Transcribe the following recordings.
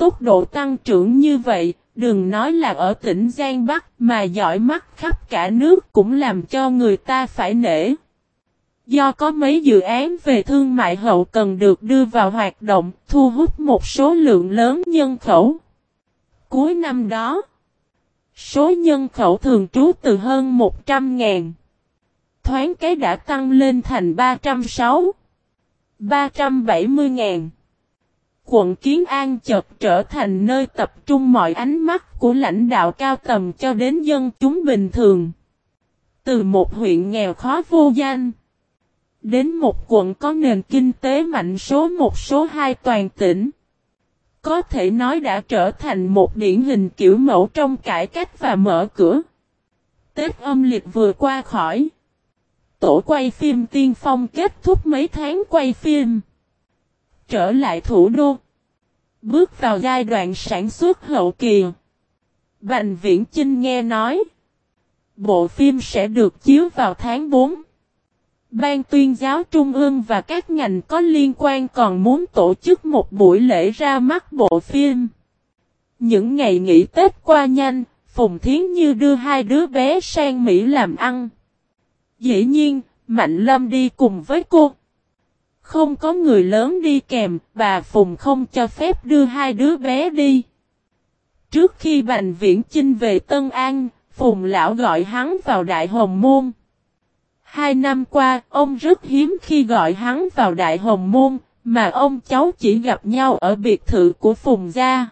tốc độ tăng trưởng như vậy, đừng nói là ở tỉnh Giang Bắc mà giỏi mắt khắp cả nước cũng làm cho người ta phải nể. Do có mấy dự án về thương mại hậu cần được đưa vào hoạt động, thu hút một số lượng lớn nhân khẩu. Cuối năm đó, số nhân khẩu thường trú từ hơn 100.000, thoáng cái đã tăng lên thành 306, 370.000. Quận Kiến An chợt trở thành nơi tập trung mọi ánh mắt của lãnh đạo cao tầm cho đến dân chúng bình thường. Từ một huyện nghèo khó vô danh, đến một quận có nền kinh tế mạnh số một số hai toàn tỉnh. Có thể nói đã trở thành một điển hình kiểu mẫu trong cải cách và mở cửa. Tết âm lịch vừa qua khỏi. Tổ quay phim tiên phong kết thúc mấy tháng quay phim. Trở lại thủ đô. Bước vào giai đoạn sản xuất hậu kỳ. Bành Viễn Chinh nghe nói. Bộ phim sẽ được chiếu vào tháng 4. Ban tuyên giáo trung ương và các ngành có liên quan còn muốn tổ chức một buổi lễ ra mắt bộ phim. Những ngày nghỉ Tết qua nhanh, Phùng Thiến Như đưa hai đứa bé sang Mỹ làm ăn. Dĩ nhiên, Mạnh Lâm đi cùng với cô. Không có người lớn đi kèm, bà Phùng không cho phép đưa hai đứa bé đi. Trước khi Bành Viễn Chinh về Tân An, Phùng Lão gọi hắn vào Đại Hồng Môn. Hai năm qua, ông rất hiếm khi gọi hắn vào Đại Hồng Môn, mà ông cháu chỉ gặp nhau ở biệt thự của Phùng Gia.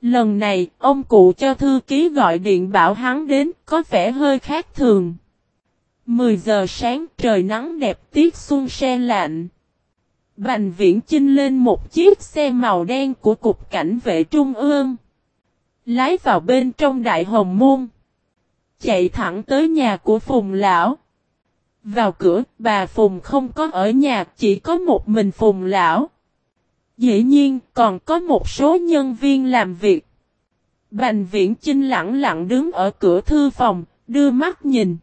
Lần này, ông cụ cho thư ký gọi điện bảo hắn đến, có vẻ hơi khác thường. 10 giờ sáng trời nắng đẹp tiết xuân se lạnh. Bành viễn chinh lên một chiếc xe màu đen của Cục Cảnh vệ Trung ương. Lái vào bên trong đại hồng môn. Chạy thẳng tới nhà của Phùng Lão. Vào cửa, bà Phùng không có ở nhà, chỉ có một mình Phùng Lão. Dĩ nhiên, còn có một số nhân viên làm việc. Bành viễn chinh lặng lặng đứng ở cửa thư phòng, đưa mắt nhìn.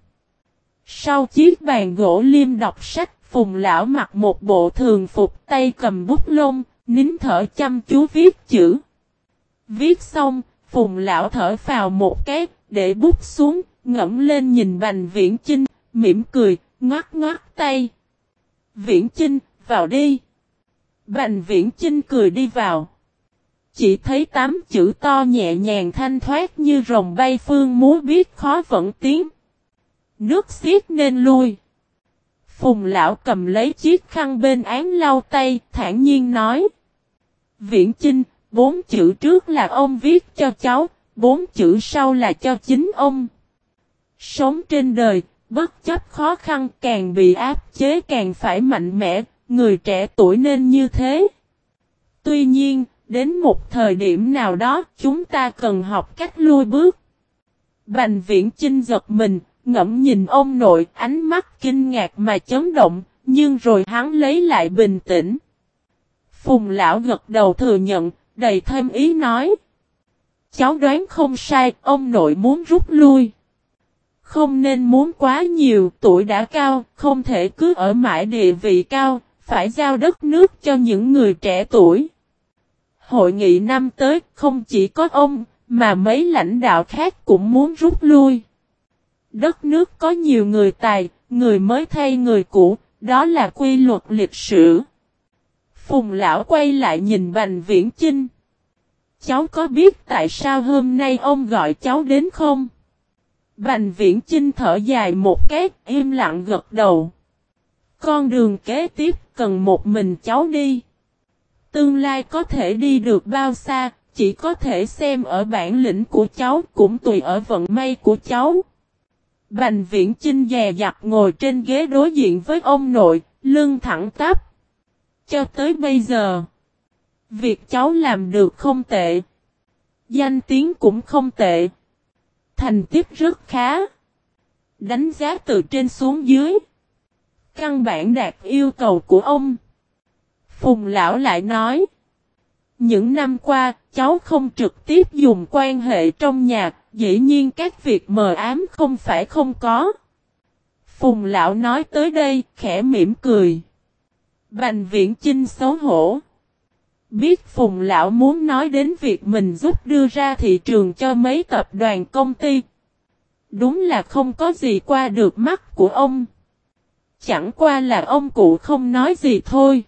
Sau chiếc bàn gỗ liêm đọc sách, Phùng Lão mặc một bộ thường phục tay cầm bút lông, nín thở chăm chú viết chữ. Viết xong, Phùng Lão thở vào một cái, để bút xuống, ngẫm lên nhìn Bành Viễn Chinh, mỉm cười, ngoát ngoát tay. Viễn Chinh, vào đi. Bành Viễn Chinh cười đi vào. Chỉ thấy tám chữ to nhẹ nhàng thanh thoát như rồng bay phương múa biết khó vẫn tiếng. Nước xiết nên lui. Phùng lão cầm lấy chiếc khăn bên án lau tay, thản nhiên nói. Viễn Chinh, bốn chữ trước là ông viết cho cháu, bốn chữ sau là cho chính ông. Sống trên đời, bất chấp khó khăn càng bị áp chế càng phải mạnh mẽ, người trẻ tuổi nên như thế. Tuy nhiên, đến một thời điểm nào đó, chúng ta cần học cách lui bước. Bành viễn chinh giật mình, ngẫm nhìn ông nội, ánh mắt kinh ngạc mà chấn động, nhưng rồi hắn lấy lại bình tĩnh. Phùng lão gật đầu thừa nhận, đầy thêm ý nói. Cháu đoán không sai, ông nội muốn rút lui. Không nên muốn quá nhiều, tuổi đã cao, không thể cứ ở mãi địa vị cao, phải giao đất nước cho những người trẻ tuổi. Hội nghị năm tới, không chỉ có ông, mà mấy lãnh đạo khác cũng muốn rút lui. Đất nước có nhiều người tài, người mới thay người cũ, đó là quy luật lịch sử. Phùng lão quay lại nhìn Bành Viễn Chinh. Cháu có biết tại sao hôm nay ông gọi cháu đến không? Bành Viễn Chinh thở dài một cái, im lặng gật đầu. Con đường kế tiếp cần một mình cháu đi. Tương lai có thể đi được bao xa, chỉ có thể xem ở bản lĩnh của cháu cũng tùy ở vận may của cháu. Bành viễn chinh dè dặt ngồi trên ghế đối diện với ông nội, lưng thẳng tắp. Cho tới bây giờ, việc cháu làm được không tệ. Danh tiếng cũng không tệ. Thành tích rất khá. Đánh giá từ trên xuống dưới. Căn bản đạt yêu cầu của ông. Phùng lão lại nói. Những năm qua, cháu không trực tiếp dùng quan hệ trong nhà, dĩ nhiên các việc mờ ám không phải không có. Phùng lão nói tới đây, khẽ mỉm cười. Bành viễn chinh xấu hổ. Biết Phùng Lão muốn nói đến việc mình giúp đưa ra thị trường cho mấy tập đoàn công ty. Đúng là không có gì qua được mắt của ông. Chẳng qua là ông cụ không nói gì thôi.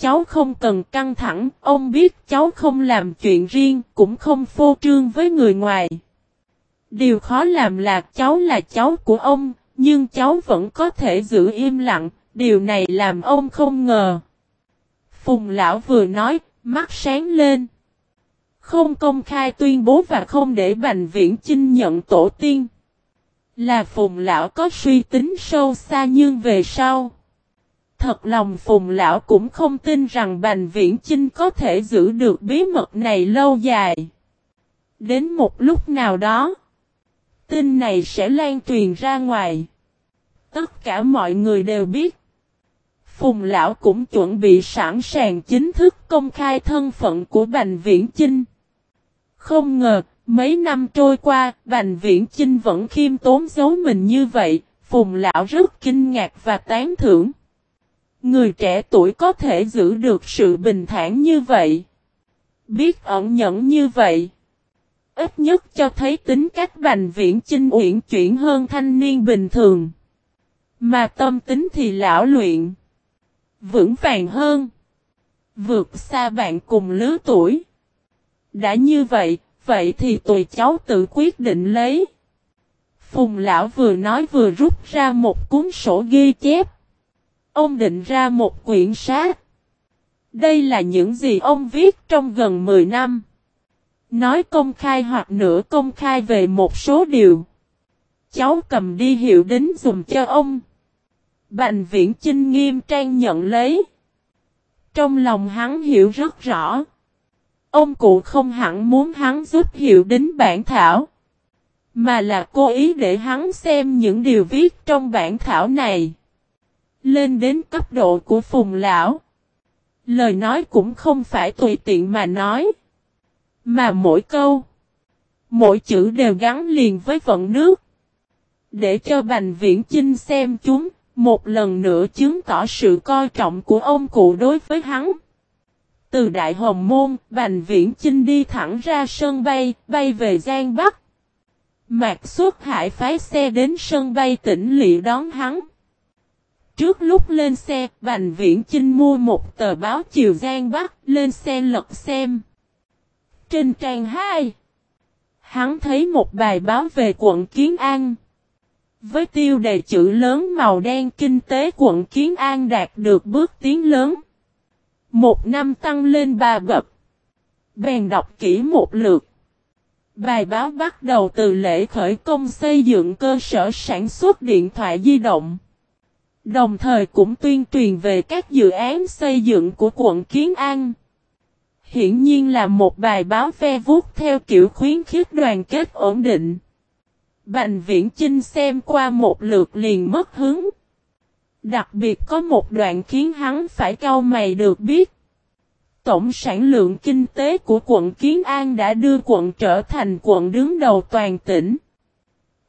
Cháu không cần căng thẳng, ông biết cháu không làm chuyện riêng, cũng không phô trương với người ngoài. Điều khó làm là cháu là cháu của ông, nhưng cháu vẫn có thể giữ im lặng, điều này làm ông không ngờ. Phùng lão vừa nói, mắt sáng lên. Không công khai tuyên bố và không để Bành Viễn Chinh nhận tổ tiên. Là Phùng lão có suy tính sâu xa nhưng về sau. Thật lòng Phùng lão cũng không tin rằng Bành Viễn Chinh có thể giữ được bí mật này lâu dài. Đến một lúc nào đó, tin này sẽ lan truyền ra ngoài. Tất cả mọi người đều biết. Phùng Lão cũng chuẩn bị sẵn sàng chính thức công khai thân phận của Bành Viễn Chinh. Không ngờ, mấy năm trôi qua, Bành Viễn Chinh vẫn khiêm tốn giấu mình như vậy, Phùng Lão rất kinh ngạc và tán thưởng. Người trẻ tuổi có thể giữ được sự bình thản như vậy. Biết ẩn nhẫn như vậy. Ít nhất cho thấy tính cách Bành Viễn Chinh uyển chuyển hơn thanh niên bình thường. Mà tâm tính thì lão luyện. Vững vàng hơn. Vượt xa bạn cùng lứa tuổi. Đã như vậy, vậy thì tùy cháu tự quyết định lấy. Phùng lão vừa nói vừa rút ra một cuốn sổ ghi chép. Ông định ra một quyển sát. Đây là những gì ông viết trong gần 10 năm. Nói công khai hoặc nửa công khai về một số điều. Cháu cầm đi hiệu đính dùng cho ông. Bành viễn Trinh nghiêm trang nhận lấy. Trong lòng hắn hiểu rất rõ. Ông cụ không hẳn muốn hắn giúp hiệu đính bản thảo. Mà là cố ý để hắn xem những điều viết trong bản thảo này. Lên đến cấp độ của phùng lão. Lời nói cũng không phải tùy tiện mà nói. Mà mỗi câu. Mỗi chữ đều gắn liền với vận nước. Để cho Bành Viễn Chinh xem chúng, một lần nữa chứng tỏ sự coi trọng của ông cụ đối với hắn. Từ Đại Hồng Môn, Bành Viễn Chinh đi thẳng ra sân bay, bay về Giang Bắc. Mạc Xuất Hải phái xe đến sân bay tỉnh Lị đón hắn. Trước lúc lên xe, Bành Viễn Chinh mua một tờ báo Chiều Giang Bắc, lên xe lật xem. Trên trang 2, hắn thấy một bài báo về quận Kiến An. Với tiêu đề chữ lớn màu đen kinh tế quận Kiến An đạt được bước tiến lớn. Một năm tăng lên ba bậc. Bèn đọc kỹ một lượt. Bài báo bắt đầu từ lễ khởi công xây dựng cơ sở sản xuất điện thoại di động. Đồng thời cũng tuyên truyền về các dự án xây dựng của quận Kiến An. Hiển nhiên là một bài báo ve vuốt theo kiểu khuyến khích đoàn kết ổn định. Bành viễn Trinh xem qua một lượt liền mất hứng. Đặc biệt có một đoạn khiến hắn phải cau mày được biết. Tổng sản lượng kinh tế của quận Kiến An đã đưa quận trở thành quận đứng đầu toàn tỉnh.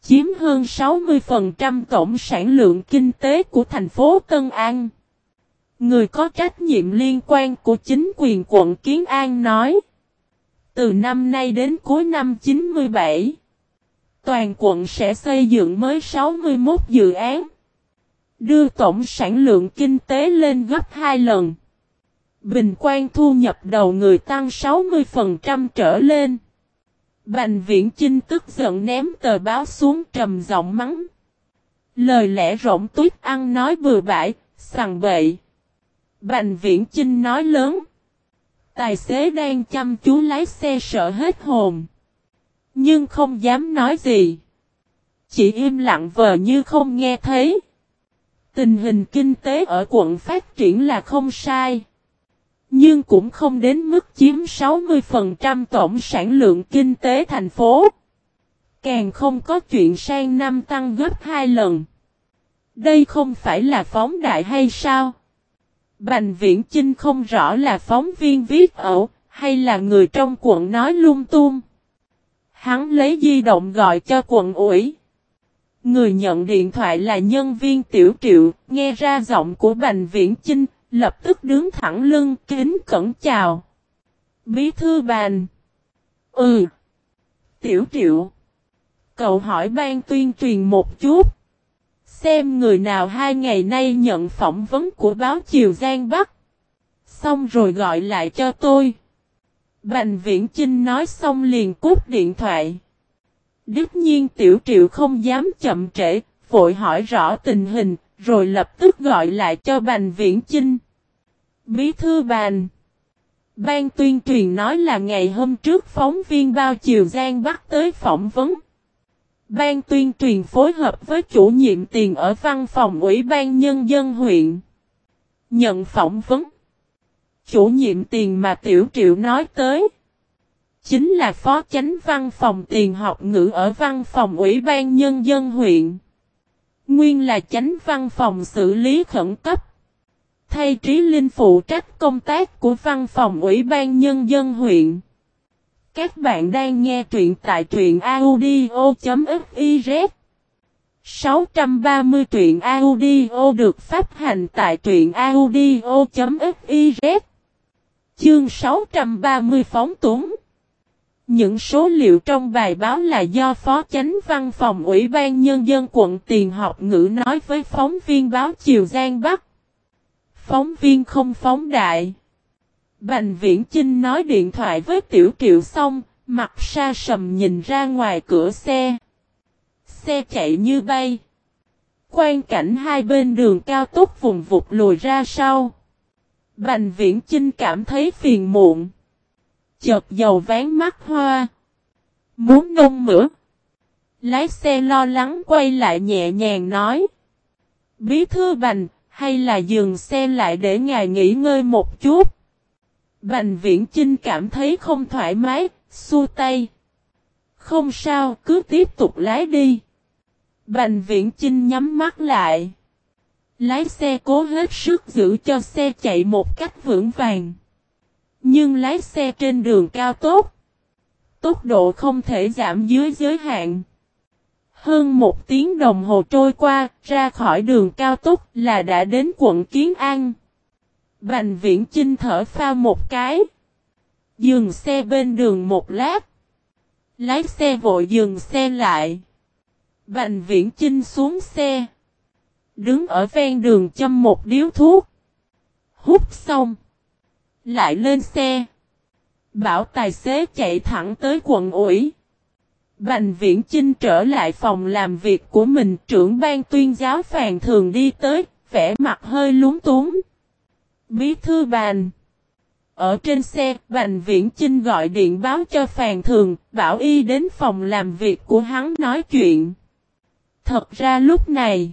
Chiếm hơn 60% tổng sản lượng kinh tế của thành phố Tân An. Người có trách nhiệm liên quan của chính quyền quận Kiến An nói. Từ năm nay đến cuối năm 97 toàn quận sẽ xây dựng mới 61 dự án. Đưa tổng sản lượng kinh tế lên gấp 2 lần. Bình quan thu nhập đầu người tăng 60% trở lên. Bành viễn Chinh tức giận ném tờ báo xuống trầm giọng mắng. Lời lẽ rỗng tuyết ăn nói bừa bãi, sằng bậy. Bành viễn Chinh nói lớn. Tài xế đang chăm chú lái xe sợ hết hồn. Nhưng không dám nói gì. Chỉ im lặng vờ như không nghe thấy. Tình hình kinh tế ở quận phát triển là không sai. Nhưng cũng không đến mức chiếm 60% tổng sản lượng kinh tế thành phố. Càng không có chuyện sang năm tăng gấp 2 lần. Đây không phải là phóng đại hay sao? Bành viễn Chinh không rõ là phóng viên viết ẩu, hay là người trong quận nói lung tung. Hắn lấy di động gọi cho quận ủy. Người nhận điện thoại là nhân viên tiểu triệu, nghe ra giọng của Bành Viễn Chinh, lập tức đứng thẳng lưng kính cẩn chào. Bí thư bàn. Ừ. Tiểu triệu. Cậu hỏi ban tuyên truyền một chút. Xem người nào hai ngày nay nhận phỏng vấn của báo Chiều Giang Bắc. Xong rồi gọi lại cho tôi. Bành Viễn Chinh nói xong liền cút điện thoại. Đức nhiên tiểu triệu không dám chậm trễ, vội hỏi rõ tình hình, rồi lập tức gọi lại cho Bành Viễn Chinh. Bí thư bàn. Ban tuyên truyền nói là ngày hôm trước phóng viên bao chiều Giang bắt tới phỏng vấn. Ban tuyên truyền phối hợp với chủ nhiệm tiền ở văn phòng Ủy ban Nhân dân huyện. Nhận phỏng vấn. Chủ nhiệm tiền mà Tiểu Triệu nói tới. Chính là phó chánh văn phòng tiền học ngữ ở văn phòng Ủy ban Nhân dân huyện. Nguyên là chánh văn phòng xử lý khẩn cấp. Thay Trí Linh phụ trách công tác của văn phòng Ủy ban Nhân dân huyện. Các bạn đang nghe truyện tại truyện audio.fiz 630 truyện audio được phát hành tại truyện audio.fiz Chương 630 phóng túng những số liệu trong bài báo là do Phó Chánh Văn phòng Ủy ban Nhân dân quận Tiền học ngữ nói với phóng viên báo Chiều Giang Bắc. Phóng viên không phóng đại. Bành Viễn Chinh nói điện thoại với Tiểu Triệu xong, mặt xa sầm nhìn ra ngoài cửa xe. Xe chạy như bay. Quan cảnh hai bên đường cao tốc vùng vụt lùi ra sau. Bành Viễn Chinh cảm thấy phiền muộn. Chợt dầu ván mắt hoa. Muốn nôn mửa. Lái xe lo lắng quay lại nhẹ nhàng nói. Bí thư Bành, hay là dừng xe lại để ngài nghỉ ngơi một chút. Bành viễn Trinh cảm thấy không thoải mái, xua tay. Không sao, cứ tiếp tục lái đi. Bành viễn Trinh nhắm mắt lại. Lái xe cố hết sức giữ cho xe chạy một cách vững vàng. Nhưng lái xe trên đường cao tốc. Tốc độ không thể giảm dưới giới hạn. Hơn một tiếng đồng hồ trôi qua, ra khỏi đường cao tốc là đã đến quận Kiến An. Bành viễn Trinh thở phao một cái. Dừng xe bên đường một lát. Lái xe vội dừng xe lại. Bành viễn Trinh xuống xe. Đứng ở ven đường châm một điếu thuốc. Hút xong. Lại lên xe. Bảo tài xế chạy thẳng tới quận ủy. Bành viễn Trinh trở lại phòng làm việc của mình trưởng ban tuyên giáo phàn thường đi tới, vẻ mặt hơi lúng túng. Bí thư bàn. Ở trên xe, Bành Viễn Chinh gọi điện báo cho Phàn Thường, bảo y đến phòng làm việc của hắn nói chuyện. Thật ra lúc này,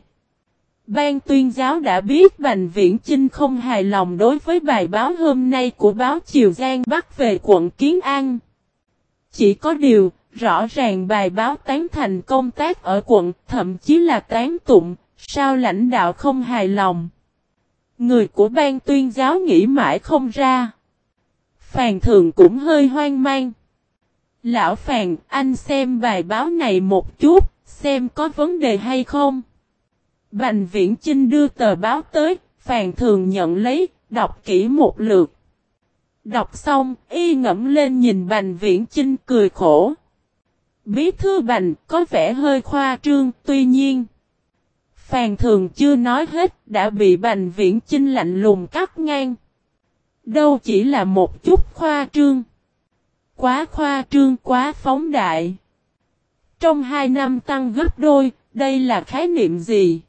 Ban tuyên giáo đã biết Bành Viễn Chinh không hài lòng đối với bài báo hôm nay của báo Triều Giang Bắc về quận Kiến An. Chỉ có điều, rõ ràng bài báo tán thành công tác ở quận, thậm chí là tán tụng, sao lãnh đạo không hài lòng. Người của ban tuyên giáo nghĩ mãi không ra. Phàn thường cũng hơi hoang mang. Lão Phàn, anh xem bài báo này một chút, xem có vấn đề hay không. Bành Viễn Chinh đưa tờ báo tới, Phàn thường nhận lấy, đọc kỹ một lượt. Đọc xong, y ngẫm lên nhìn Bành Viễn Chinh cười khổ. Bí thư Bành có vẻ hơi khoa trương, tuy nhiên. Phàn thường chưa nói hết, đã bị Bành Viễn Chinh lạnh lùng cắt ngang. Đâu chỉ là một chút khoa trương. Quá khoa trương quá phóng đại. Trong hai năm tăng gấp đôi, đây là khái niệm gì?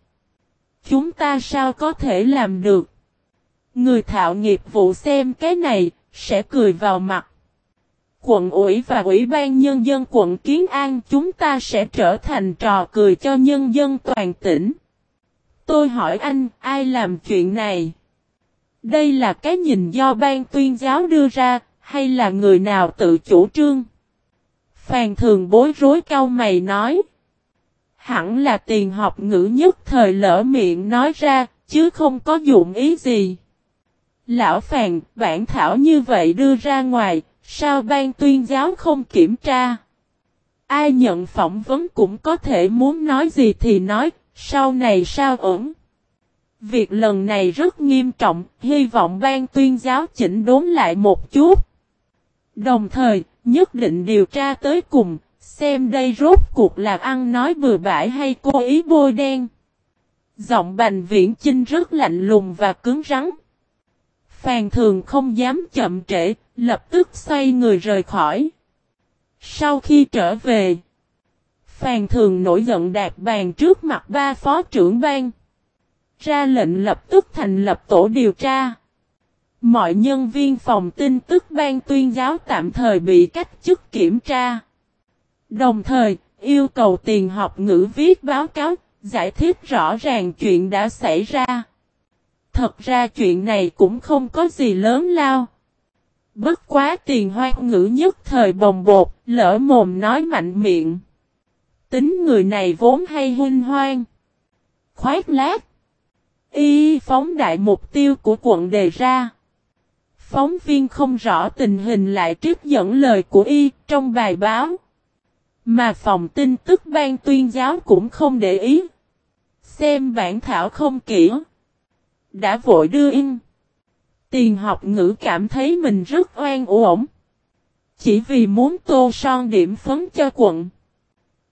Chúng ta sao có thể làm được? Người thạo nghiệp vụ xem cái này, sẽ cười vào mặt. Quận ủy và Ủy ban Nhân dân quận Kiến An chúng ta sẽ trở thành trò cười cho nhân dân toàn tỉnh. Tôi hỏi anh, ai làm chuyện này? Đây là cái nhìn do ban tuyên giáo đưa ra, hay là người nào tự chủ trương? Phàn thường bối rối cao mày nói. Hẳn là tiền học ngữ nhất thời lỡ miệng nói ra, chứ không có dụng ý gì. Lão Phàn, bản thảo như vậy đưa ra ngoài, sao ban tuyên giáo không kiểm tra? Ai nhận phỏng vấn cũng có thể muốn nói gì thì nói, sau này sao ổn? Việc lần này rất nghiêm trọng, hy vọng ban tuyên giáo chỉnh đốn lại một chút. Đồng thời, nhất định điều tra tới cùng, xem đây rốt cuộc là ăn nói bừa bãi hay cố ý bôi đen. Giọng bành viễn chinh rất lạnh lùng và cứng rắn. Phàn thường không dám chậm trễ, lập tức xoay người rời khỏi. Sau khi trở về, Phàn thường nổi giận đạp bàn trước mặt ba phó trưởng ban. Ra lệnh lập tức thành lập tổ điều tra. Mọi nhân viên phòng tin tức ban tuyên giáo tạm thời bị cách chức kiểm tra. Đồng thời, yêu cầu tiền học ngữ viết báo cáo, giải thích rõ ràng chuyện đã xảy ra. Thật ra chuyện này cũng không có gì lớn lao. Bất quá tiền hoang ngữ nhất thời bồng bột, lỡ mồm nói mạnh miệng. Tính người này vốn hay huynh hoang. Khoát lát. Y phóng đại mục tiêu của quận đề ra. Phóng viên không rõ tình hình lại trích dẫn lời của Y trong bài báo. Mà phòng tin tức ban tuyên giáo cũng không để ý. Xem bản thảo không kỹ. Đã vội đưa in. Tiền học ngữ cảm thấy mình rất oan uổng. Chỉ vì muốn tô son điểm phấn cho quận.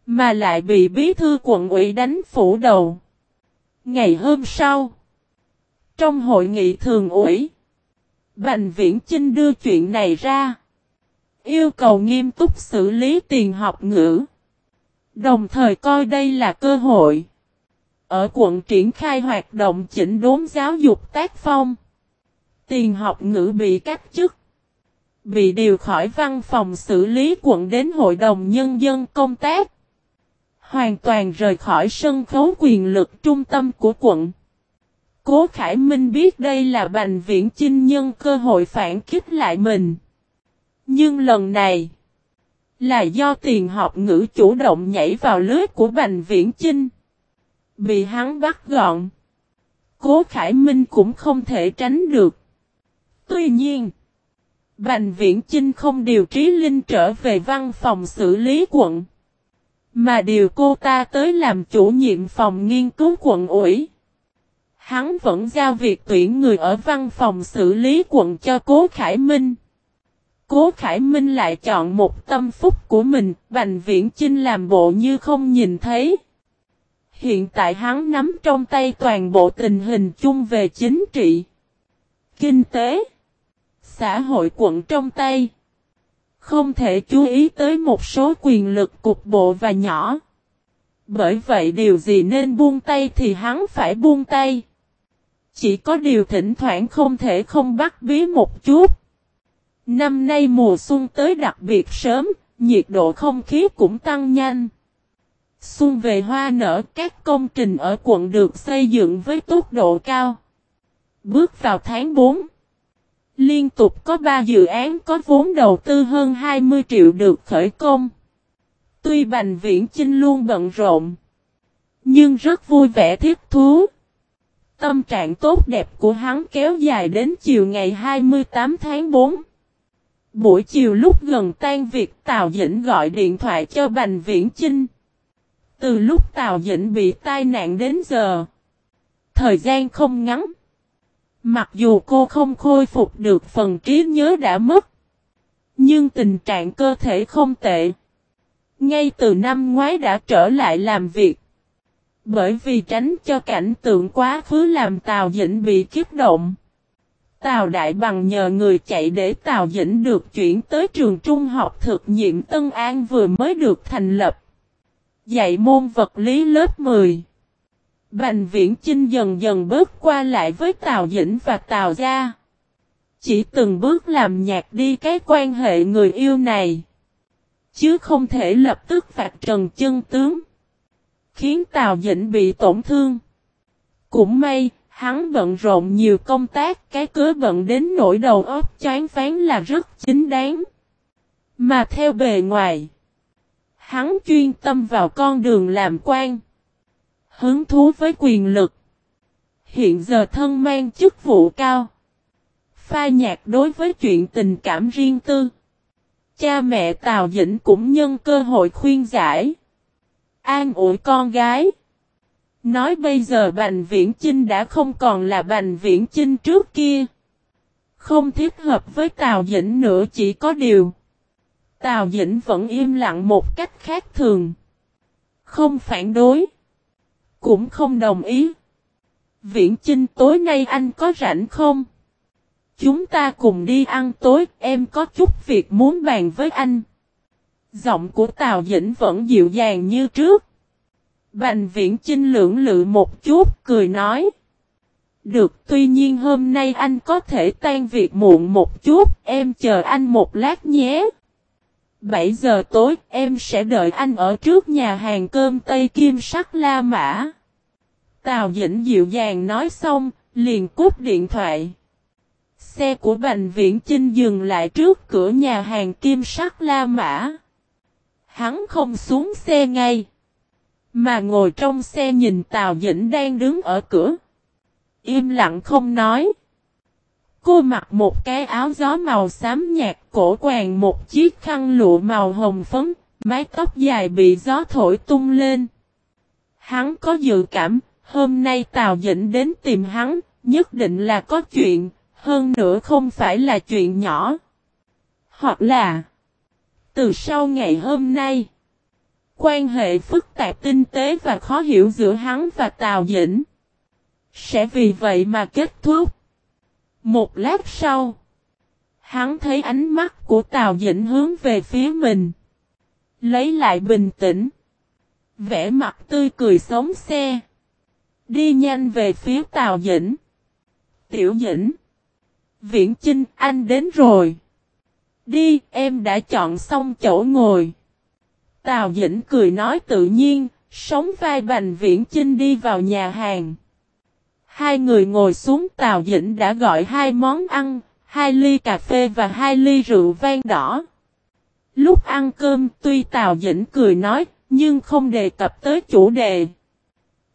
Mà lại bị bí thư quận ủy đánh phủ đầu. Ngày hôm sau. Trong hội nghị thường ủy. Bành Viễn Chinh đưa chuyện này ra. Yêu cầu nghiêm túc xử lý tiền học ngữ. Đồng thời coi đây là cơ hội. Ở quận triển khai hoạt động chỉnh đốn giáo dục tác phong. Tiền học ngữ bị cắt chức. Bị điều khỏi văn phòng xử lý quận đến Hội đồng Nhân dân công tác. Hoàn toàn rời khỏi sân khấu quyền lực trung tâm của quận. Cố Khải Minh biết đây là Bành Viễn Chinh nhân cơ hội phản kích lại mình. Nhưng lần này, là do tiền học ngữ chủ động nhảy vào lưới của Bành Viễn Chinh. Bị hắn bắt gọn. Cố Khải Minh cũng không thể tránh được. Tuy nhiên, Bành Viễn Chinh không điều trí Linh trở về văn phòng xử lý quận. Mà điều cô ta tới làm chủ nhiệm phòng nghiên cứu quận ủy. Hắn vẫn giao việc tuyển người ở văn phòng xử lý quận cho Cố Khải Minh. Cố Khải Minh lại chọn một tâm phúc của mình, Bành Viễn Chinh làm bộ như không nhìn thấy. Hiện tại hắn nắm trong tay toàn bộ tình hình chung về chính trị, kinh tế, xã hội quận trong tay. Không thể chú ý tới một số quyền lực cục bộ và nhỏ. Bởi vậy điều gì nên buông tay thì hắn phải buông tay. Chỉ có điều thỉnh thoảng không thể không bắt bí một chút. Năm nay mùa xuân tới đặc biệt sớm, nhiệt độ không khí cũng tăng nhanh. Xuân về hoa nở các công trình ở quận được xây dựng với tốc độ cao. Bước vào tháng 4. Liên tục có 3 dự án có vốn đầu tư hơn 20 triệu được khởi công. Tuy Bành Viễn Chinh luôn bận rộn. Nhưng rất vui vẻ thiết thú. Tâm trạng tốt đẹp của hắn kéo dài đến chiều ngày 28 tháng 4. Buổi chiều lúc gần tan việc, Tào Dĩnh gọi điện thoại cho Bành Viễn Chinh. Từ lúc Tào Dĩnh bị tai nạn đến giờ. Thời gian không ngắn. Mặc dù cô không khôi phục được phần trí nhớ đã mất. Nhưng tình trạng cơ thể không tệ. Ngay từ năm ngoái đã trở lại làm việc. Bởi vì tránh cho cảnh tượng quá khứ làm Tào Dĩnh bị kiếp động. Tào Đại Bằng nhờ người chạy để Tào Dĩnh được chuyển tới trường trung học thực nhiệm Tân An vừa mới được thành lập. Dạy môn vật lý lớp 10. Bành Viễn Chinh dần dần bước qua lại với Tào Dĩnh và Tào Gia. Chỉ từng bước làm nhạt đi cái quan hệ người yêu này. Chứ không thể lập tức phạt trần chân tướng. Khiến Tào Dĩnh bị tổn thương. Cũng may, hắn bận rộn nhiều công tác, cái cớ bận đến nỗi đầu óc chán phán là rất chính đáng. Mà theo bề ngoài, hắn chuyên tâm vào con đường làm quan. Hứng thú với quyền lực. Hiện giờ thân mang chức vụ cao. Pha nhạc đối với chuyện tình cảm riêng tư. Cha mẹ Tào Dĩnh cũng nhân cơ hội khuyên giải. An ủi con gái. Nói bây giờ Bành Viễn Chinh đã không còn là Bành Viễn Chinh trước kia. Không thích hợp với Tào Dĩnh nữa chỉ có điều. Tào Dĩnh vẫn im lặng một cách khác thường. Không phản đối. Cũng không đồng ý. Viễn Chinh tối nay anh có rảnh không? Chúng ta cùng đi ăn tối, em có chút việc muốn bàn với anh. Giọng của Tào Dĩnh vẫn dịu dàng như trước. Bành viễn chinh lưỡng lự một chút, cười nói. Được, tuy nhiên hôm nay anh có thể tan việc muộn một chút, em chờ anh một lát nhé. 7 giờ tối, em sẽ đợi anh ở trước nhà hàng cơm Tây Kim Sắc La Mã. Tào Dĩnh dịu dàng nói xong, liền cút điện thoại. Xe của Bành Viễn Chinh dừng lại trước cửa nhà hàng Kim Sắc La Mã. Hắn không xuống xe ngay. Mà ngồi trong xe nhìn Tào Dĩnh đang đứng ở cửa. Im lặng không nói. Cô mặc một cái áo gió màu xám nhạt cổ quàng một chiếc khăn lụa màu hồng phấn, mái tóc dài bị gió thổi tung lên. Hắn có dự cảm, hôm nay Tào Dĩnh đến tìm hắn, nhất định là có chuyện, hơn nữa không phải là chuyện nhỏ. Hoặc là, từ sau ngày hôm nay, quan hệ phức tạp tinh tế và khó hiểu giữa hắn và Tào Dĩnh, sẽ vì vậy mà kết thúc. Một lát sau, hắn thấy ánh mắt của Tào Dĩnh hướng về phía mình. Lấy lại bình tĩnh. Vẽ mặt tươi cười sống xe. Đi nhanh về phía Tào Dĩnh. Tiểu Dĩnh. Viễn Chinh anh đến rồi. Đi em đã chọn xong chỗ ngồi. Tào Dĩnh cười nói tự nhiên, sống vai bành Viễn Chinh đi vào nhà hàng. Hai người ngồi xuống Tào Dĩnh đã gọi hai món ăn, hai ly cà phê và hai ly rượu vang đỏ. Lúc ăn cơm tuy Tào Dĩnh cười nói, nhưng không đề cập tới chủ đề.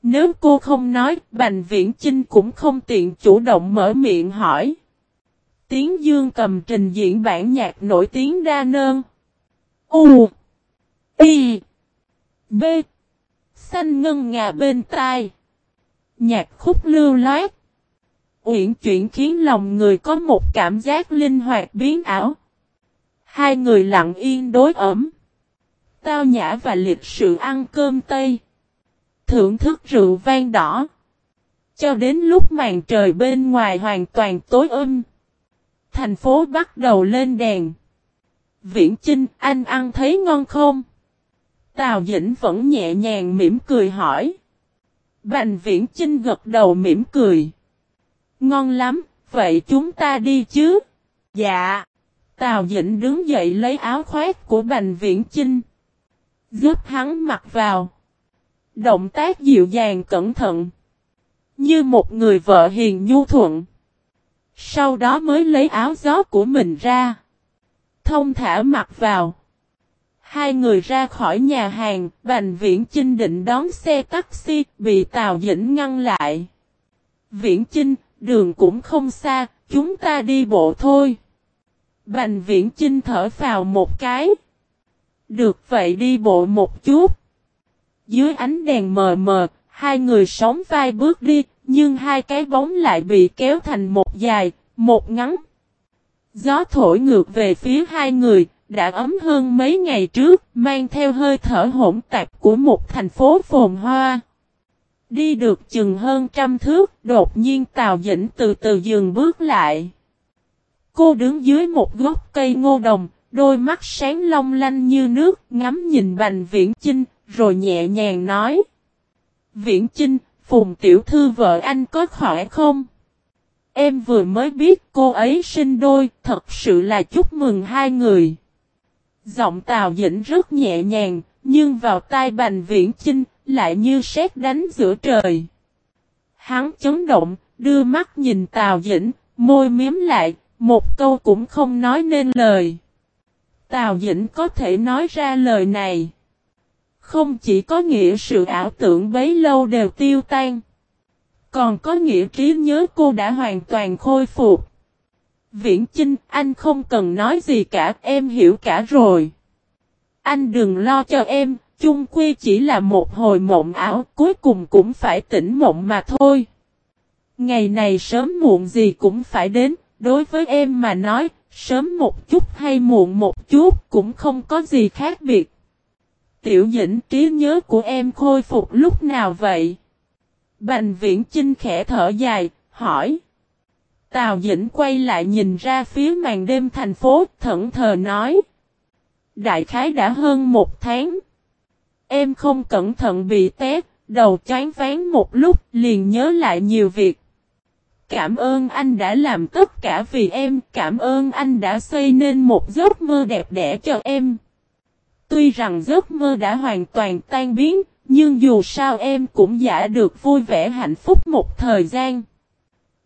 Nếu cô không nói, Bành Viễn Chinh cũng không tiện chủ động mở miệng hỏi. Tiếng Dương cầm trình diễn bản nhạc nổi tiếng đa nơn. U Y B Xanh ngân ngà bên tai. Nhạc khúc lưu loát. Uyển chuyển khiến lòng người có một cảm giác linh hoạt biến ảo. Hai người lặng yên đối ẩm. Tao nhã và lịch sự ăn cơm Tây. Thưởng thức rượu vang đỏ. Cho đến lúc màn trời bên ngoài hoàn toàn tối âm. Thành phố bắt đầu lên đèn. Viễn Chinh, anh ăn thấy ngon không? Tào Dĩnh vẫn nhẹ nhàng mỉm cười hỏi. Bành Viễn Chinh gật đầu mỉm cười. Ngon lắm, vậy chúng ta đi chứ? Dạ. Tào Dĩnh đứng dậy lấy áo khoác của Bành Viễn Chinh. Giúp hắn mặc vào. Động tác dịu dàng cẩn thận. Như một người vợ hiền nhu thuận. Sau đó mới lấy áo gió của mình ra. Thông thả mặc vào. Hai người ra khỏi nhà hàng, Bành Viễn Chinh định đón xe taxi, bị Tào Dĩnh ngăn lại. Viễn Chinh, đường cũng không xa, chúng ta đi bộ thôi. Bành Viễn Chinh thở vào một cái. Được vậy đi bộ một chút. Dưới ánh đèn mờ mờ, hai người sóng vai bước đi, nhưng hai cái bóng lại bị kéo thành một dài, một ngắn. Gió thổi ngược về phía hai người, đã ấm hơn mấy ngày trước, mang theo hơi thở hỗn tạp của một thành phố phồn hoa. Đi được chừng hơn trăm thước, đột nhiên Tào Dĩnh từ từ dừng bước lại. Cô đứng dưới một gốc cây ngô đồng, đôi mắt sáng long lanh như nước, ngắm nhìn Bành Viễn Chinh, rồi nhẹ nhàng nói. Viễn Chinh, Phùng Tiểu Thư vợ anh có khỏe không? Em vừa mới biết cô ấy sinh đôi, thật sự là chúc mừng hai người. Giọng Tào Dĩnh rất nhẹ nhàng, nhưng vào tai Bành Viễn Chinh, lại như sét đánh giữa trời. Hắn chấn động, đưa mắt nhìn Tào Dĩnh, môi miếm lại, một câu cũng không nói nên lời. Tào Dĩnh có thể nói ra lời này. Không chỉ có nghĩa sự ảo tưởng bấy lâu đều tiêu tan. Còn có nghĩa trí nhớ cô đã hoàn toàn khôi phục. Viễn Chinh, anh không cần nói gì cả, em hiểu cả rồi. Anh đừng lo cho em, chung quy chỉ là một hồi mộng ảo, cuối cùng cũng phải tỉnh mộng mà thôi. Ngày này sớm muộn gì cũng phải đến, đối với em mà nói, sớm một chút hay muộn một chút cũng không có gì khác biệt. Tiểu dĩnh trí nhớ của em khôi phục lúc nào vậy? Bành viễn Chinh khẽ thở dài, hỏi. Tào dĩnh quay lại nhìn ra phía màn đêm thành phố, thẫn thờ nói. Đại khái đã hơn một tháng. Em không cẩn thận bị té, đầu chán ván một lúc, liền nhớ lại nhiều việc. Cảm ơn anh đã làm tất cả vì em, cảm ơn anh đã xây nên một giấc mơ đẹp đẽ cho em. Tuy rằng giấc mơ đã hoàn toàn tan biến, nhưng dù sao em cũng giả được vui vẻ hạnh phúc một thời gian.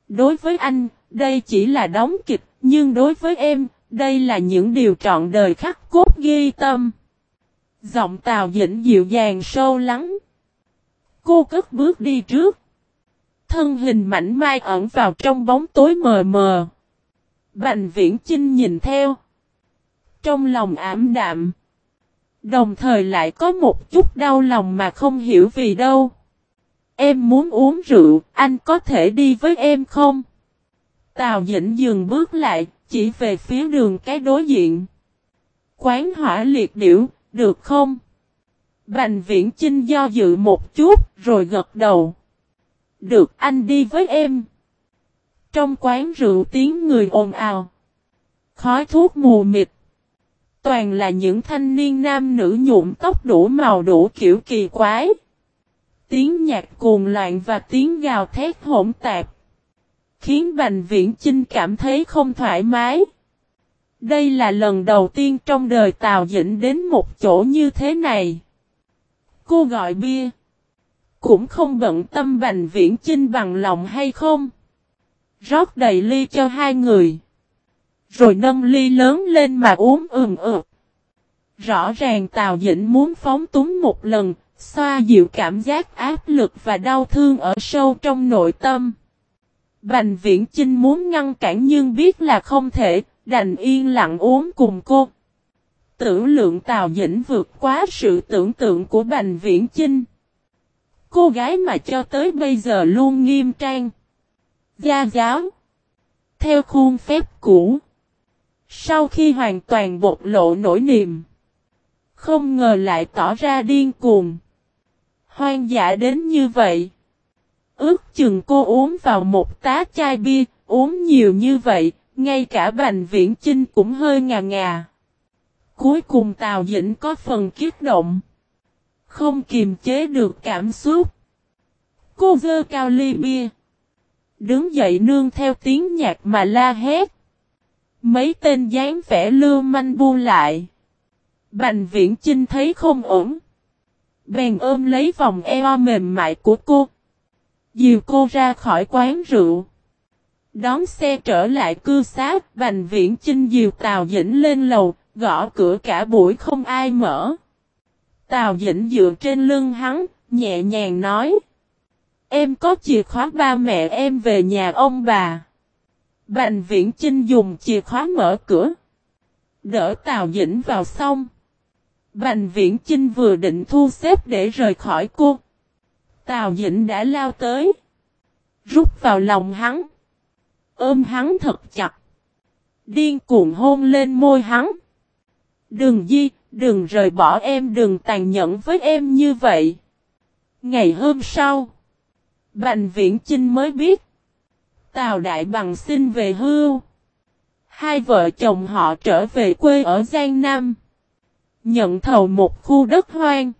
Đối với anh, đây chỉ là đóng kịch, nhưng đối với em, đây là những điều trọn đời khắc cốt ghi tâm. Giọng Tào Dĩnh dịu dàng sâu lắng. Cô cất bước đi trước. Thân hình mảnh mai ẩn vào trong bóng tối mờ mờ. Bành viễn Chinh nhìn theo. Trong lòng ảm đạm. Đồng thời lại có một chút đau lòng mà không hiểu vì đâu. Em muốn uống rượu, anh có thể đi với em không? Tào Dĩnh dừng bước lại, chỉ về phía đường cái đối diện. Quán hỏa liệt điểu, được không? Bành viễn Chinh do dự một chút, rồi gật đầu. Được anh đi với em. Trong quán rượu tiếng người ồn ào. Khói thuốc mù mịt. Toàn là những thanh niên nam nữ nhuộm tóc đủ màu đủ kiểu kỳ quái. Tiếng nhạc cuồng loạn và tiếng gào thét hỗn tạp. Khiến Bành Viễn Chinh cảm thấy không thoải mái. Đây là lần đầu tiên trong đời Tào Dĩnh đến một chỗ như thế này. Cô gọi bia. Cũng không bận tâm Bành Viễn Chinh bằng lòng hay không. Rót đầy ly cho hai người. Rồi nâng ly lớn lên mà uống ừm ượt. Rõ ràng Tào Dĩnh muốn phóng túng một lần, xoa dịu cảm giác áp lực và đau thương ở sâu trong nội tâm. Bành Viễn Chinh muốn ngăn cản nhưng biết là không thể, đành yên lặng uống cùng cô. Tử lượng Tào Dĩnh vượt quá sự tưởng tượng của Bành Viễn Chinh. Cô gái mà cho tới bây giờ luôn nghiêm trang. Gia giáo. Theo khuôn phép cũ. Sau khi hoàn toàn bộc lộ nỗi niềm. Không ngờ lại tỏ ra điên cuồng. Hoang dã đến như vậy. Ước chừng cô uống vào một tá chai bia, uống nhiều như vậy, ngay cả Bành Viễn Chinh cũng hơi ngà ngà. Cuối cùng Tào Dĩnh có phần kiết động. Không kiềm chế được cảm xúc. Cô dơ cao ly bia. Đứng dậy nương theo tiếng nhạc mà la hét. Mấy tên dáng vẻ lưu manh bu lại. Bành viễn Chinh thấy không ổn. Bèn ôm lấy vòng eo mềm mại của cô. Dìu cô ra khỏi quán rượu. Đón xe trở lại cư xá, Bành Viễn Chinh dìu Tào Dĩnh lên lầu, gõ cửa cả buổi không ai mở. Tào Dĩnh dựa trên lưng hắn, nhẹ nhàng nói. Em có chìa khóa ba mẹ em về nhà ông bà. Bành Viễn Chinh dùng chìa khóa mở cửa. Đỡ Tào Dĩnh vào xong. Bành Viễn Chinh vừa định thu xếp để rời khỏi cô. Tào Dĩnh đã lao tới. Rút vào lòng hắn. Ôm hắn thật chặt. Điên cuồng hôn lên môi hắn. Đừng di, đừng rời bỏ em đừng tàn nhẫn với em như vậy. Ngày hôm sau. Bành Viễn Chinh mới biết. Tào Đại Bằng xin về hưu. Hai vợ chồng họ trở về quê ở Giang Nam. Nhận thầu một khu đất hoang.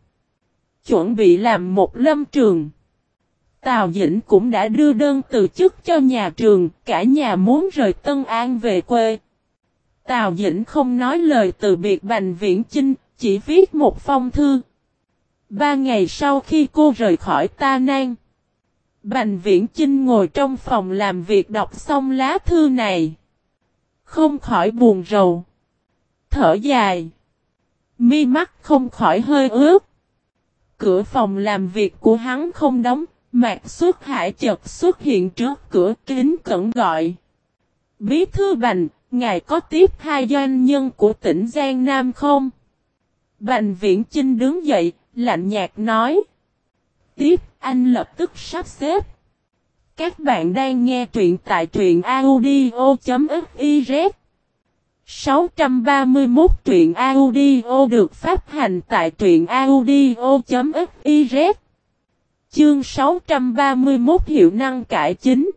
Chuẩn bị làm một lâm trường. Tào Dĩnh cũng đã đưa đơn từ chức cho nhà trường, cả nhà muốn rời Tân An về quê. Tào Dĩnh không nói lời từ biệt Bành Viễn Chinh, chỉ viết một phong thư. Ba ngày sau khi cô rời khỏi Ta Nan, Bành Viễn Chinh ngồi trong phòng làm việc đọc xong lá thư này. Không khỏi buồn rầu. Thở dài. Mi mắt không khỏi hơi ướt. Cửa phòng làm việc của hắn không đóng, Mạc xuất hải chợt xuất hiện trước cửa kính cẩn gọi. Bí thư Bành, ngài có tiếp hai doanh nhân của tỉnh Giang Nam không? Bành Viễn Chinh đứng dậy, Lạnh nhạt nói. Tiếp, anh lập tức sắp xếp. Các bạn đang nghe truyện tại truyện audio.fif 631 truyện audio được phát hành tại truyện audio.fiz Chương 631 hiệu năng cải chính